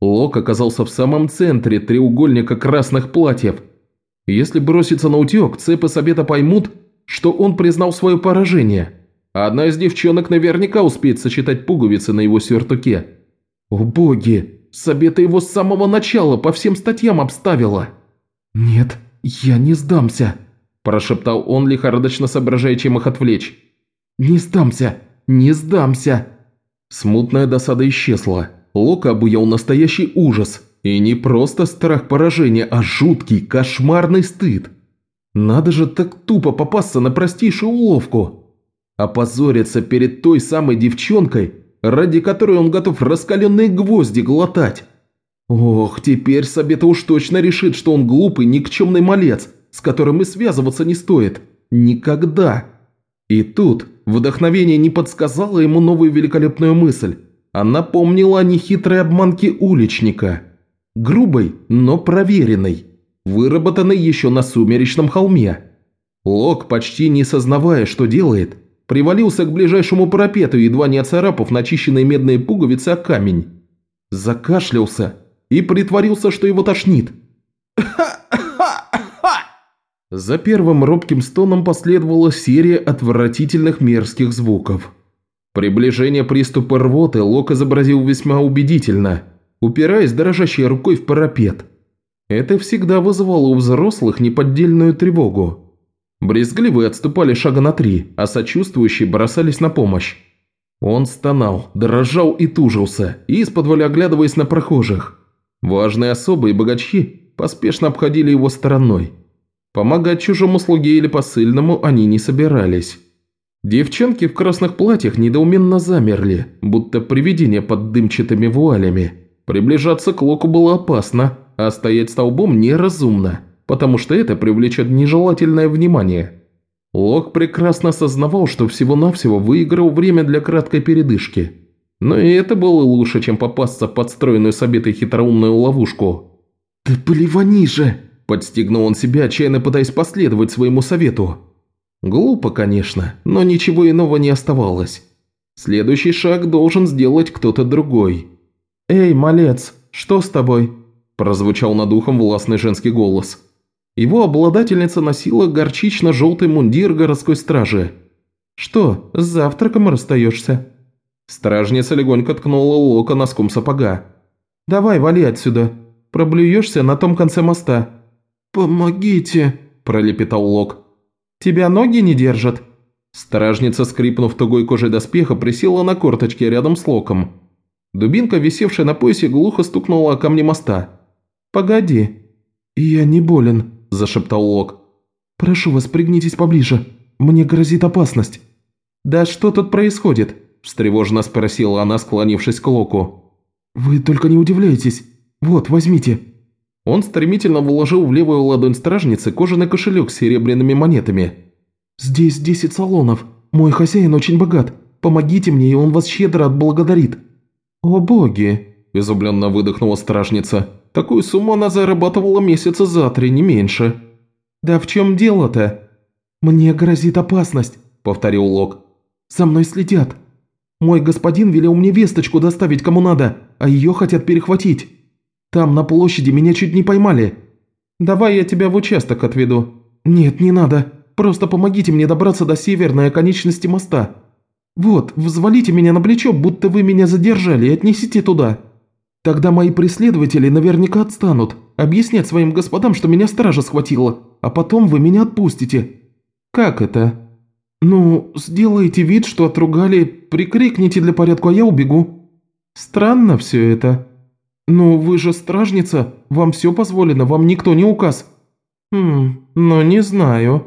Лок оказался в самом центре треугольника красных платьев. Если броситься на утек, цепы Совета поймут, что он признал свое поражение – Одна из девчонок наверняка успеет сочетать пуговицы на его сюртуке. О боги, Сабета его с самого начала по всем статьям обставила. «Нет, я не сдамся», – прошептал он, лихорадочно соображая, чем их отвлечь. «Не сдамся, не сдамся». Смутная досада исчезла. Лока обуял настоящий ужас. И не просто страх поражения, а жуткий, кошмарный стыд. Надо же так тупо попасться на простейшую уловку опозориться перед той самой девчонкой, ради которой он готов раскаленные гвозди глотать. Ох, теперь Сабета уж точно решит, что он глупый, никчемный малец, с которым и связываться не стоит. Никогда. И тут вдохновение не подсказало ему новую великолепную мысль, а напомнило о нехитрой обманке уличника. Грубой, но проверенной, выработанной еще на сумеречном холме. Лок, почти не сознавая, что делает, привалился к ближайшему парапету, едва не оцарапав начищенные медные пуговицы о камень. Закашлялся и притворился, что его тошнит. За первым робким стоном последовала серия отвратительных мерзких звуков. Приближение приступа рвоты Лок изобразил весьма убедительно, упираясь дрожащей рукой в парапет. Это всегда вызывало у взрослых неподдельную тревогу. Брезгливые отступали шага на три, а сочувствующие бросались на помощь. Он стонал, дрожал и тужился, из-под оглядываясь на прохожих. Важные особы и богачи поспешно обходили его стороной. Помогать чужому слуге или посыльному они не собирались. Девчонки в красных платьях недоуменно замерли, будто привидения под дымчатыми вуалями. Приближаться к Локу было опасно, а стоять столбом неразумно потому что это привлечет нежелательное внимание. Лок прекрасно осознавал, что всего-навсего выиграл время для краткой передышки. Но и это было лучше, чем попасться в подстроенную с обетой хитроумную ловушку. «Да плевани же!» – подстегнул он себя, отчаянно пытаясь последовать своему совету. Глупо, конечно, но ничего иного не оставалось. Следующий шаг должен сделать кто-то другой. «Эй, малец, что с тобой?» – прозвучал над ухом властный женский голос. Его обладательница носила горчично-желтый мундир городской стражи. «Что, с завтраком расстаешься?» Стражница легонько ткнула Лока носком сапога. «Давай, вали отсюда. Проблюешься на том конце моста». «Помогите», – пролепетал Лок. «Тебя ноги не держат?» Стражница, скрипнув тугой кожей доспеха, присела на корточки рядом с Локом. Дубинка, висевшая на поясе, глухо стукнула о камни моста. «Погоди. Я не болен», – зашептал Лок. «Прошу вас, пригнитесь поближе. Мне грозит опасность». «Да что тут происходит?» – встревоженно спросила она, склонившись к Локу. «Вы только не удивляйтесь. Вот, возьмите». Он стремительно вложил в левую ладонь стражницы кожаный кошелек с серебряными монетами. «Здесь десять салонов. Мой хозяин очень богат. Помогите мне, и он вас щедро отблагодарит». «О боги!» – изумленно выдохнула стражница. Такую сумму она зарабатывала месяца за три, не меньше». «Да в чем дело-то?» «Мне грозит опасность», – повторил Лок. «За мной следят. Мой господин велел мне весточку доставить кому надо, а ее хотят перехватить. Там, на площади, меня чуть не поймали. Давай я тебя в участок отведу». «Нет, не надо. Просто помогите мне добраться до северной оконечности моста. Вот, взвалите меня на плечо, будто вы меня задержали, и отнесите туда». Тогда мои преследователи наверняка отстанут, объяснят своим господам, что меня стража схватила, а потом вы меня отпустите». «Как это?» «Ну, сделайте вид, что отругали, прикрикните для порядка, а я убегу». «Странно все это». «Ну, вы же стражница, вам все позволено, вам никто не указ». «Хм, но не знаю».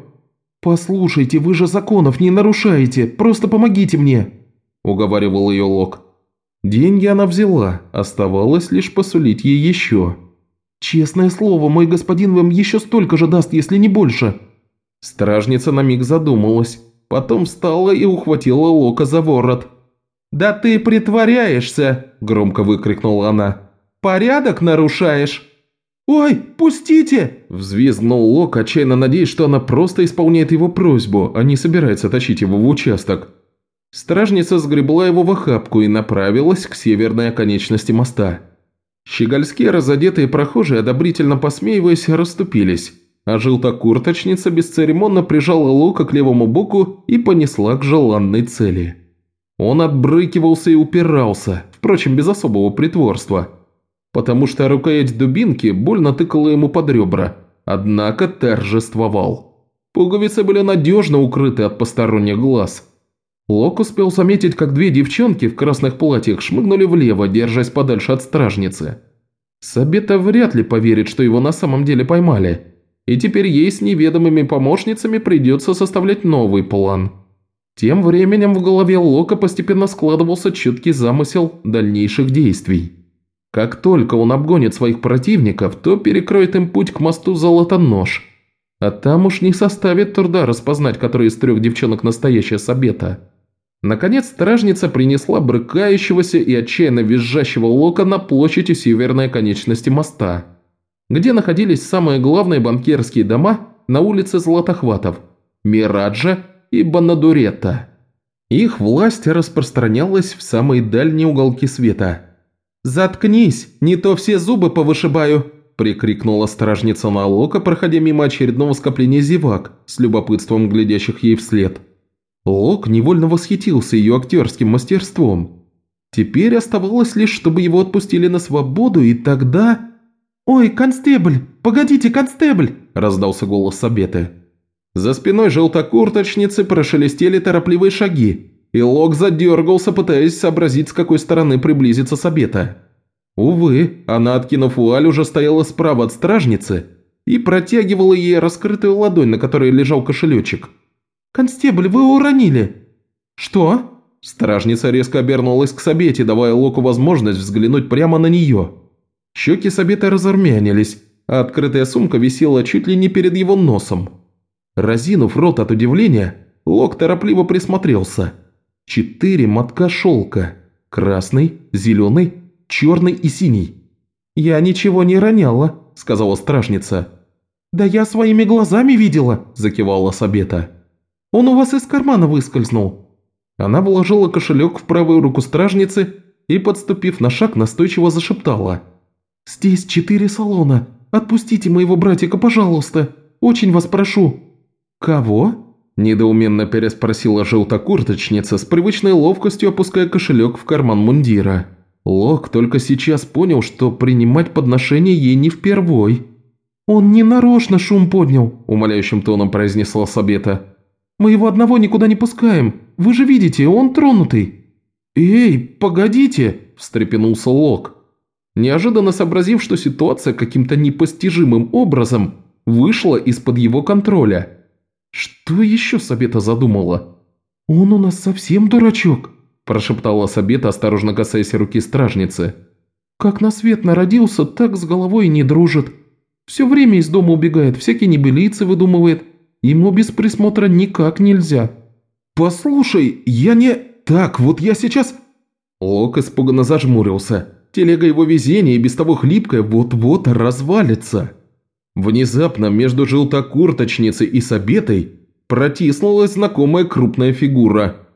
«Послушайте, вы же законов не нарушаете, просто помогите мне», – уговаривал ее Лок. Деньги она взяла, оставалось лишь посулить ей еще. «Честное слово, мой господин вам еще столько же даст, если не больше». Стражница на миг задумалась, потом встала и ухватила Лока за ворот. «Да ты притворяешься!» – громко выкрикнула она. «Порядок нарушаешь!» «Ой, пустите!» – взвизгнул Лок, отчаянно надеясь, что она просто исполняет его просьбу, а не собирается тащить его в участок. Стражница сгребла его в охапку и направилась к северной оконечности моста. Щегольские разодетые прохожие, одобрительно посмеиваясь, расступились, а желтокурточница бесцеремонно прижала Лока к левому боку и понесла к желанной цели. Он отбрыкивался и упирался, впрочем, без особого притворства, потому что рукоять дубинки больно тыкала ему под ребра, однако торжествовал. Пуговицы были надежно укрыты от посторонних глаз – Лок успел заметить, как две девчонки в красных платьях шмыгнули влево, держась подальше от стражницы. Сабета вряд ли поверит, что его на самом деле поймали, и теперь ей с неведомыми помощницами придется составлять новый план. Тем временем в голове Лока постепенно складывался четкий замысел дальнейших действий. Как только он обгонит своих противников, то перекроет им путь к мосту Золотонож. А там уж не составит труда распознать, которая из трех девчонок настоящая Сабета. Наконец стражница принесла брыкающегося и отчаянно визжащего Лока на площади северной конечности моста, где находились самые главные банкирские дома на улице Златохватов – Мираджа и Банадуретта. Их власть распространялась в самые дальние уголки света. «Заткнись, не то все зубы повышибаю!» – прикрикнула стражница на Лока, проходя мимо очередного скопления зевак, с любопытством глядящих ей вслед – Лок невольно восхитился ее актерским мастерством. Теперь оставалось лишь, чтобы его отпустили на свободу, и тогда... «Ой, констебль! Погодите, констебль!» – раздался голос Сабеты. За спиной желтокурточницы прошелестели торопливые шаги, и Лок задергался, пытаясь сообразить, с какой стороны приблизится Сабета. Увы, она, откинув вуаль, уже стояла справа от стражницы и протягивала ей раскрытую ладонь, на которой лежал кошелечек – «Констебль, вы уронили!» «Что?» Стражница резко обернулась к Сабете, давая Локу возможность взглянуть прямо на нее. Щеки Сабета разормянились, а открытая сумка висела чуть ли не перед его носом. Разинув рот от удивления, Лок торопливо присмотрелся. Четыре мотка шелка. Красный, зеленый, черный и синий. «Я ничего не роняла», – сказала стражница. «Да я своими глазами видела», – закивала Сабета. Он у вас из кармана выскользнул». Она вложила кошелек в правую руку стражницы и, подступив на шаг, настойчиво зашептала. «Здесь четыре салона. Отпустите моего братика, пожалуйста. Очень вас прошу». «Кого?» – недоуменно переспросила желтокурточница с привычной ловкостью опуская кошелек в карман мундира. Лок только сейчас понял, что принимать подношение ей не впервой. «Он не нарочно шум поднял», – умоляющим тоном произнесла Сабета. Мы его одного никуда не пускаем. Вы же видите, он тронутый». «Эй, погодите!» – встрепенулся Лок. Неожиданно сообразив, что ситуация каким-то непостижимым образом вышла из-под его контроля. Что еще Сабета задумала? «Он у нас совсем дурачок», – прошептала Сабета, осторожно касаясь руки стражницы. «Как на свет народился, так с головой не дружит. Все время из дома убегает, всякие небылицы выдумывает». Ему без присмотра никак нельзя. «Послушай, я не... Так, вот я сейчас...» Лок испуганно зажмурился. Телега его везения и без того хлипкая вот-вот развалится. Внезапно между желтокурточницей и Сабетой протиснулась знакомая крупная фигура.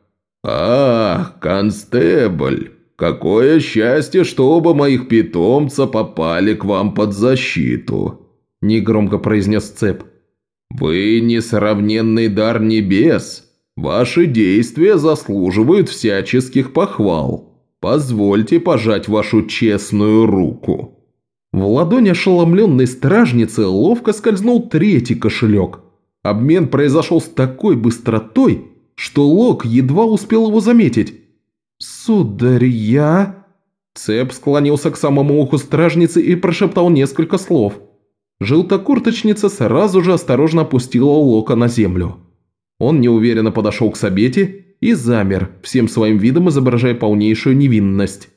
«Ах, констебль, какое счастье, что оба моих питомца попали к вам под защиту!» Негромко произнес Цеп. «Вы несравненный дар небес. Ваши действия заслуживают всяческих похвал. Позвольте пожать вашу честную руку». В ладони ошеломленной стражницы ловко скользнул третий кошелек. Обмен произошел с такой быстротой, что Лок едва успел его заметить. «Сударь, я...» Цеп склонился к самому уху стражницы и прошептал несколько слов – Желтокурточница сразу же осторожно опустила Лока на землю. Он неуверенно подошел к Сабете и замер, всем своим видом изображая полнейшую невинность.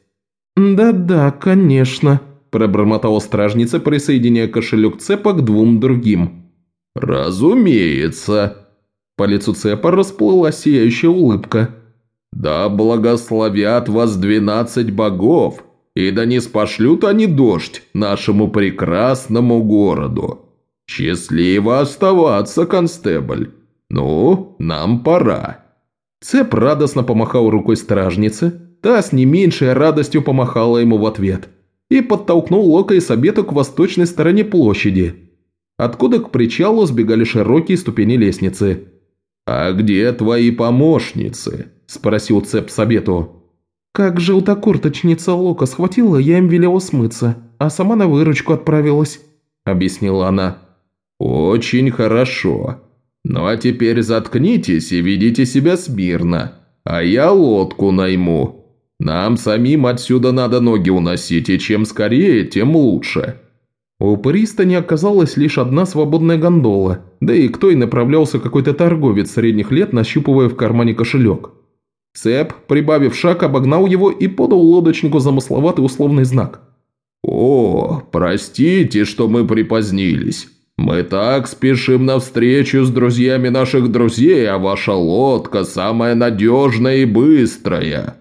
«Да-да, конечно», – пробормотала стражница, присоединяя кошелек цепа к двум другим. «Разумеется». По лицу цепа расплыла сияющая улыбка. «Да благословят вас двенадцать богов, и да не спошлют они дождь нашему прекрасному городу. Счастливо оставаться, констебль. Ну, нам пора». Цеп радостно помахал рукой стражнице, та с не меньшей радостью помахала ему в ответ и подтолкнул Лока и Сабету к восточной стороне площади, откуда к причалу сбегали широкие ступени лестницы. «А где твои помощницы?» – спросил Цеп Сабету. «Как желтокурточница Лока схватила, я им велела смыться, а сама на выручку отправилась», – объяснила она. «Очень хорошо. Ну а теперь заткнитесь и ведите себя смирно, а я лодку найму. Нам самим отсюда надо ноги уносить, и чем скорее, тем лучше». У пристани оказалась лишь одна свободная гондола, да и кто и направлялся какой-то торговец средних лет, нащупывая в кармане кошелек. Цеп, прибавив шаг, обогнал его и подал лодочнику замысловатый условный знак. «О, простите, что мы припозднились. Мы так спешим навстречу с друзьями наших друзей, а ваша лодка самая надежная и быстрая».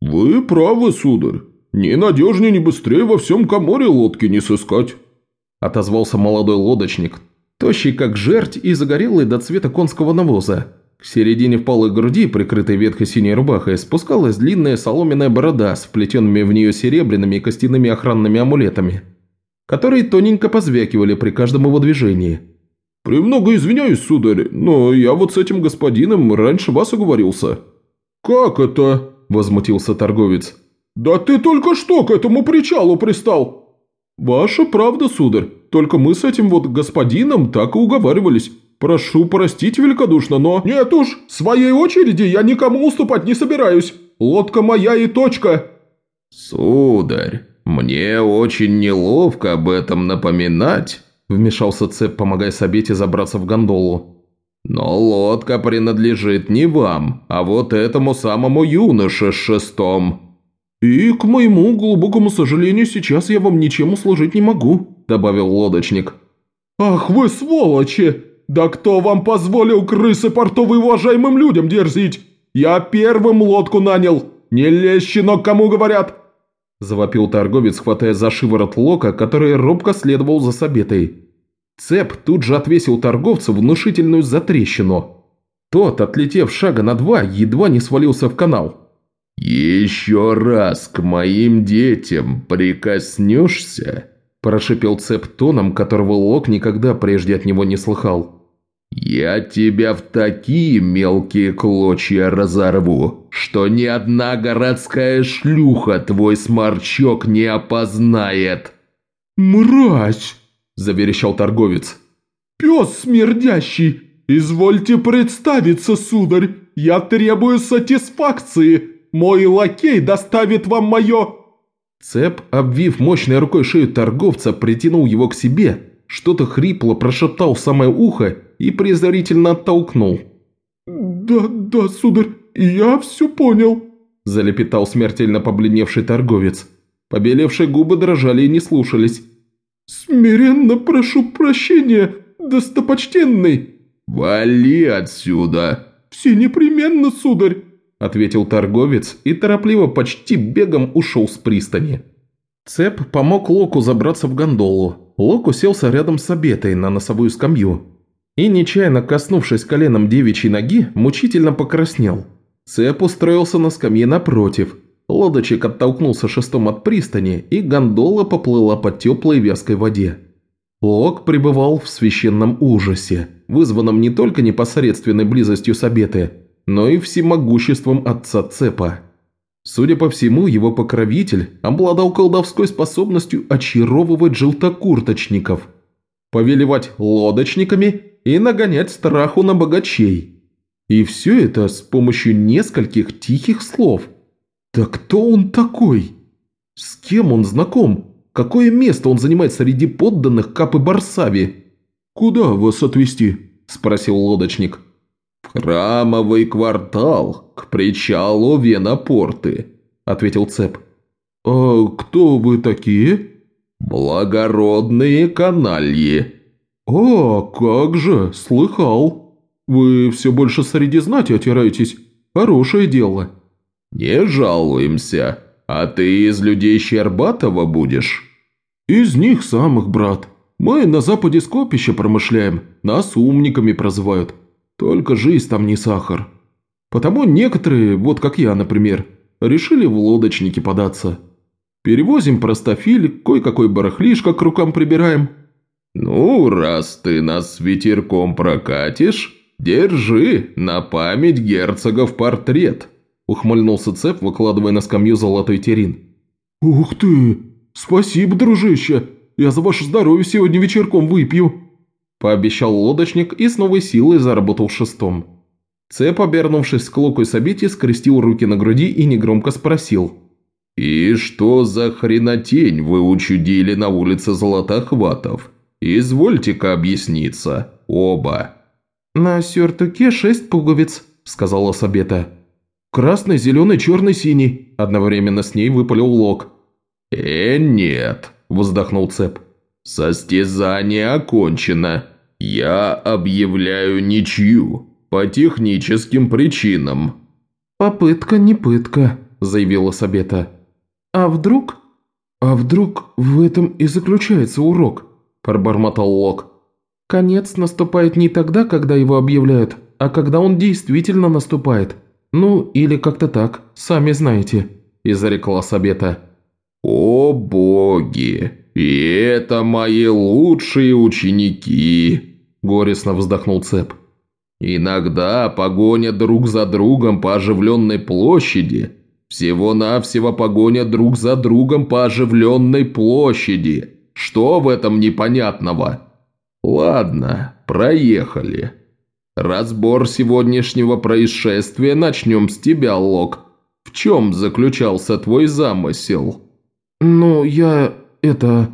«Вы правы, сударь. Ни надежнее, ни быстрее во всем коморе лодки не сыскать», – отозвался молодой лодочник, тощий как жерть и загорелый до цвета конского навоза. К середине впалой груди, прикрытой ветхой синей рубахой, спускалась длинная соломенная борода с вплетенными в нее серебряными и костяными охранными амулетами – которые тоненько позвякивали при каждом его движении. «Премного извиняюсь, сударь, но я вот с этим господином раньше вас уговорился». «Как это?» – возмутился торговец. «Да ты только что к этому причалу пристал!» «Ваша правда, сударь, только мы с этим вот господином так и уговаривались. Прошу простить великодушно, но...» «Нет уж, в своей очереди я никому уступать не собираюсь. Лодка моя и точка!» «Сударь, «Мне очень неловко об этом напоминать», – вмешался Цеп, помогая Сабете забраться в гондолу. «Но лодка принадлежит не вам, а вот этому самому юноше с шестом». «И, к моему глубокому сожалению, сейчас я вам ничем услужить не могу», – добавил лодочник. «Ах вы сволочи! Да кто вам позволил крысы портовые уважаемым людям дерзить? Я первым лодку нанял! Не лезь, щенок, кому говорят!» Завопил торговец, хватая за шиворот Лока, который робко следовал за Сабетой. Цеп тут же отвесил торговцу внушительную затрещину. Тот, отлетев шага на два, едва не свалился в канал. «Еще раз к моим детям прикоснешься?» – прошипел Цеп тоном, которого Лок никогда прежде от него не слыхал. «Я тебя в такие мелкие клочья разорву, что ни одна городская шлюха твой сморчок не опознает!» «Мразь!» – заверещал торговец. «Пес смердящий! Извольте представиться, сударь! Я требую сатисфакции! Мой лакей доставит вам мое...» Цеп, обвив мощной рукой шею торговца, притянул его к себе, что-то хрипло прошептал в самое ухо и презрительно оттолкнул. «Да, да, сударь, я все понял», – залепетал смертельно побледневший торговец. Побелевшие губы дрожали и не слушались. «Смиренно прошу прощения, достопочтенный!» «Вали отсюда!» «Все непременно, сударь!» – ответил торговец и торопливо, почти бегом ушел с пристани. Цеп помог Локу забраться в гондолу. Лок уселся рядом с обетой на носовую скамью и, нечаянно коснувшись коленом девичьей ноги, мучительно покраснел. Цеп устроился на скамье напротив. Лодочек оттолкнулся шестом от пристани, и гондола поплыла по теплой вязкой воде. Лок пребывал в священном ужасе, вызванном не только непосредственной близостью Сабеты, но и всемогуществом отца Цепа. Судя по всему, его покровитель обладал колдовской способностью очаровывать желтокурточников, повелевать лодочниками и нагонять страху на богачей. И все это с помощью нескольких тихих слов. Да кто он такой? С кем он знаком? Какое место он занимает среди подданных Капы Барсави? «Куда вас отвезти?» – спросил лодочник. «В храмовый квартал, к причалу Венопорты», – ответил Цеп. «А кто вы такие?» «Благородные канальи». «А, как же, слыхал. Вы все больше среди знати отираетесь. Хорошее дело». «Не жалуемся. А ты из людей Щербатова будешь?» «Из них самых, брат. Мы на западе скопище промышляем, нас умниками прозывают. Только жизнь там не сахар. Потому некоторые, вот как я, например, решили в лодочники податься. Перевозим простофиль, кое-какой барахлишко к рукам прибираем». «Ну, раз ты нас ветерком прокатишь, держи на память герцогов портрет», – ухмыльнулся Цеп, выкладывая на скамью золотой терин. «Ух ты! Спасибо, дружище! Я за ваше здоровье сегодня вечерком выпью!» Пообещал лодочник и с новой силой заработал шестом. Цеп, обернувшись к Луку и скрестил руки на груди и негромко спросил. «И что за хренотень вы учудили на улице Золотохватов? Извольте-ка объясниться, оба». «На сюртуке шесть пуговиц», – сказала Сабета. «Красный, зеленый, черный, синий», – одновременно с ней выпалил Лок. «Э, нет», – вздохнул Цеп. «Состязание окончено. Я объявляю ничью. По техническим причинам». «Попытка не пытка», – заявила Сабета. «А вдруг?» «А вдруг в этом и заключается урок?» – пробормотал Лок. «Конец наступает не тогда, когда его объявляют, а когда он действительно наступает. Ну, или как-то так, сами знаете», – изрекла Сабета. «О боги! И это мои лучшие ученики!» – горестно вздохнул Цеп. «Иногда погоня друг за другом по оживленной площади – всего-навсего погоня друг за другом по оживленной площади. Что в этом непонятного? Ладно, проехали. Разбор сегодняшнего происшествия начнем с тебя, Лок. В чем заключался твой замысел?» «Ну, я... это...»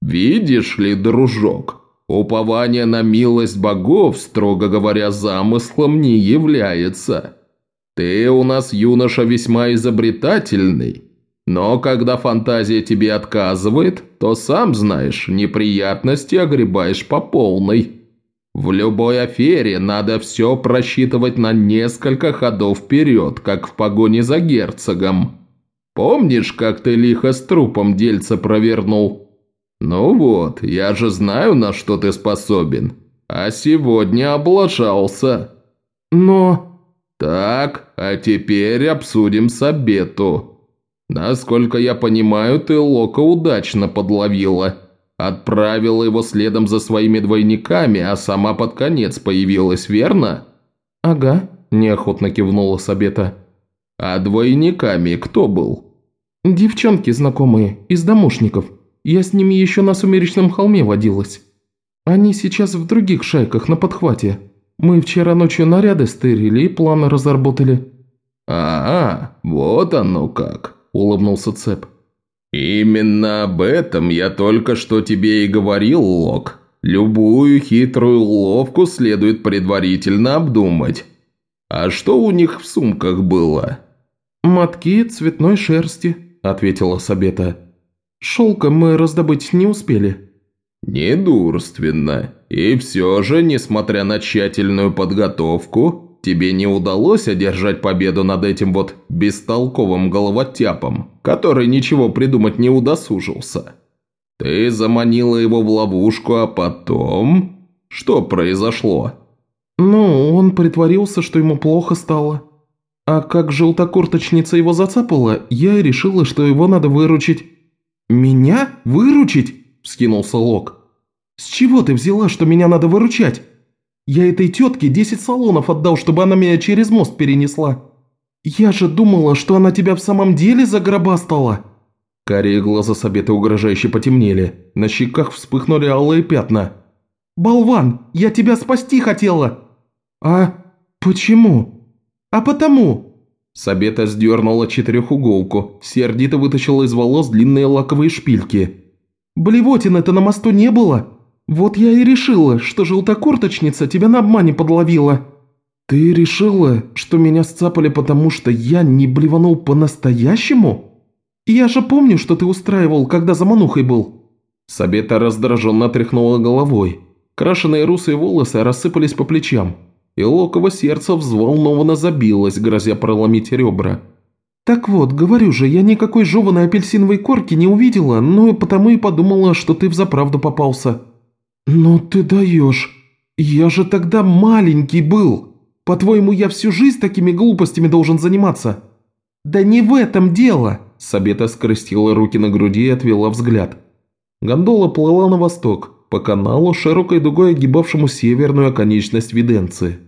«Видишь ли, дружок, упование на милость богов, строго говоря, замыслом не является. Ты у нас юноша весьма изобретательный, но когда фантазия тебе отказывает, то сам знаешь, неприятности огребаешь по полной». В любой афере надо все просчитывать на несколько ходов вперед, как в погоне за герцогом. Помнишь, как ты лихо с трупом дельца провернул? Ну вот, я же знаю, на что ты способен. А сегодня облажался. Но... Так, а теперь обсудим Сабету. Насколько я понимаю, ты Лока удачно подловила. Отправила его следом за своими двойниками, а сама под конец появилась, верно? Ага, неохотно кивнула Сабета. А двойниками кто был? «Девчонки знакомые, из домушников. Я с ними еще на Сумеречном холме водилась. Они сейчас в других шайках на подхвате. Мы вчера ночью наряды стырили и планы разработали». «А, -а вот оно как», – улыбнулся Цеп. «Именно об этом я только что тебе и говорил, Лок. Любую хитрую уловку следует предварительно обдумать. А что у них в сумках было?» «Мотки цветной шерсти», – ответила Сабета. «Шелка мы раздобыть не успели». «Недурственно. И все же, несмотря на тщательную подготовку, тебе не удалось одержать победу над этим вот бестолковым головотяпом, который ничего придумать не удосужился. Ты заманила его в ловушку, а потом... Что произошло?» «Ну, он притворился, что ему плохо стало», а как желтокурточница его зацапала, я решила, что его надо выручить». «Меня? Выручить?» – вскинулся Лок. «С чего ты взяла, что меня надо выручать? Я этой тетке 10 салонов отдал, чтобы она меня через мост перенесла. Я же думала, что она тебя в самом деле загробастала». Карие глаза Сабеты угрожающе потемнели. На щеках вспыхнули алые пятна. «Болван, я тебя спасти хотела!» «А почему?» «А потому...» Сабета сдернула четырехуголку, сердито вытащила из волос длинные лаковые шпильки. «Блевотины-то на мосту не было. Вот я и решила, что желтокурточница тебя на обмане подловила». «Ты решила, что меня сцапали потому, что я не блеванул по-настоящему?» Я же помню, что ты устраивал, когда за манухой был». Сабета раздраженно тряхнула головой. Крашеные русые волосы рассыпались по плечам, и локово сердце взволнованно забилось, грозя проломить ребра. «Так вот, говорю же, я никакой жеваной апельсиновой корки не увидела, ну и потому и подумала, что ты взаправду попался». «Ну ты даешь. Я же тогда маленький был. По-твоему, я всю жизнь такими глупостями должен заниматься?» «Да не в этом дело!» Сабета скрестила руки на груди и отвела взгляд. Гондола плыла на восток, по каналу, широкой дугой огибавшему северную оконечность Виденции.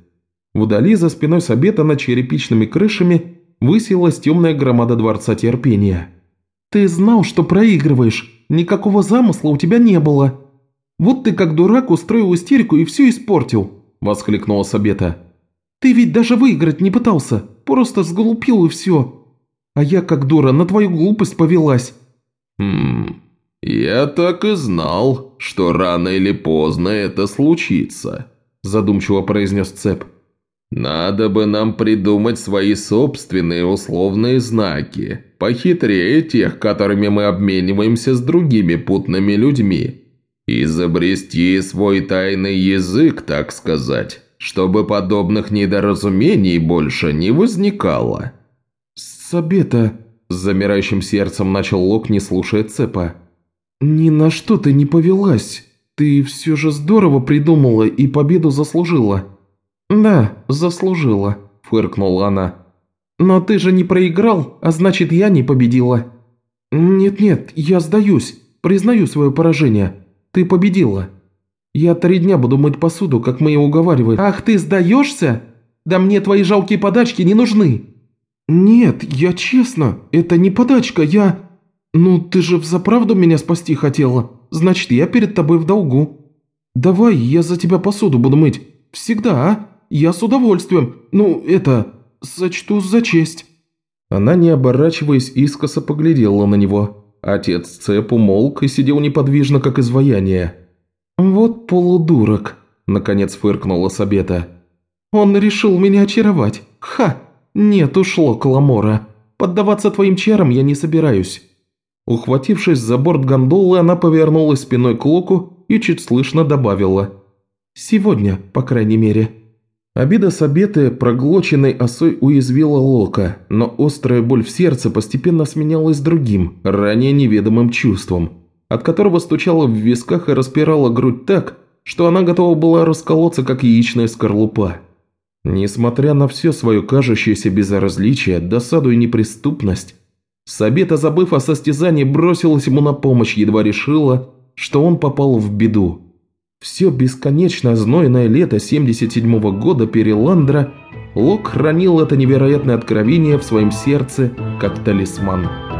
Вдали, за спиной Сабета над черепичными крышами, высилась темная громада Дворца Терпения. «Ты знал, что проигрываешь. Никакого замысла у тебя не было. Вот ты как дурак устроил истерику и все испортил», – воскликнула Сабета. «Ты ведь даже выиграть не пытался, просто сглупил и все. А я как дура на твою глупость повелась». «Хм, я так и знал, что рано или поздно это случится», – задумчиво произнес Цеп. Надо бы нам придумать свои собственные условные знаки, похитрее тех, которыми мы обмениваемся с другими путными людьми. Изобрести свой тайный язык, так сказать, чтобы подобных недоразумений больше не возникало. «Сабета», – с замирающим сердцем начал Лок, не слушая цепа. «Ни на что ты не повелась. Ты все же здорово придумала и победу заслужила». «Да, заслужила», – фыркнула она. «Но ты же не проиграл, а значит, я не победила». «Нет-нет, я сдаюсь, признаю свое поражение. Ты победила. Я три дня буду мыть посуду, как мы и уговаривали». «Ах, ты сдаешься? Да мне твои жалкие подачки не нужны». «Нет, я честно, это не подачка, я...» «Ну, ты же взаправду меня спасти хотела, значит, я перед тобой в долгу. Давай, я за тебя посуду буду мыть. Всегда, а?» Я с удовольствием. Ну, это... Сочту за честь». Она, не оборачиваясь, искоса поглядела на него. Отец Цеп умолк и сидел неподвижно, как изваяние. «Вот полудурок», – наконец фыркнула Сабета. «Он решил меня очаровать. Ха! Нет, ушло Кламора. Поддаваться твоим чарам я не собираюсь». Ухватившись за борт гондолы, она повернулась спиной к Локу и чуть слышно добавила. «Сегодня, по крайней мере». Обида Сабеты, проглоченной осой, уязвила Лока, но острая боль в сердце постепенно сменялась другим, ранее неведомым чувством, от которого стучало в висках и распирала грудь так, что она готова была расколоться, как яичная скорлупа. Несмотря на все свое кажущееся безразличие, досаду и неприступность, Сабета, забыв о состязании, бросилась ему на помощь, едва решила, что он попал в беду. Все бесконечно знойное лето 77 -го года Переландра Лок хранил это невероятное откровение в своем сердце как талисман.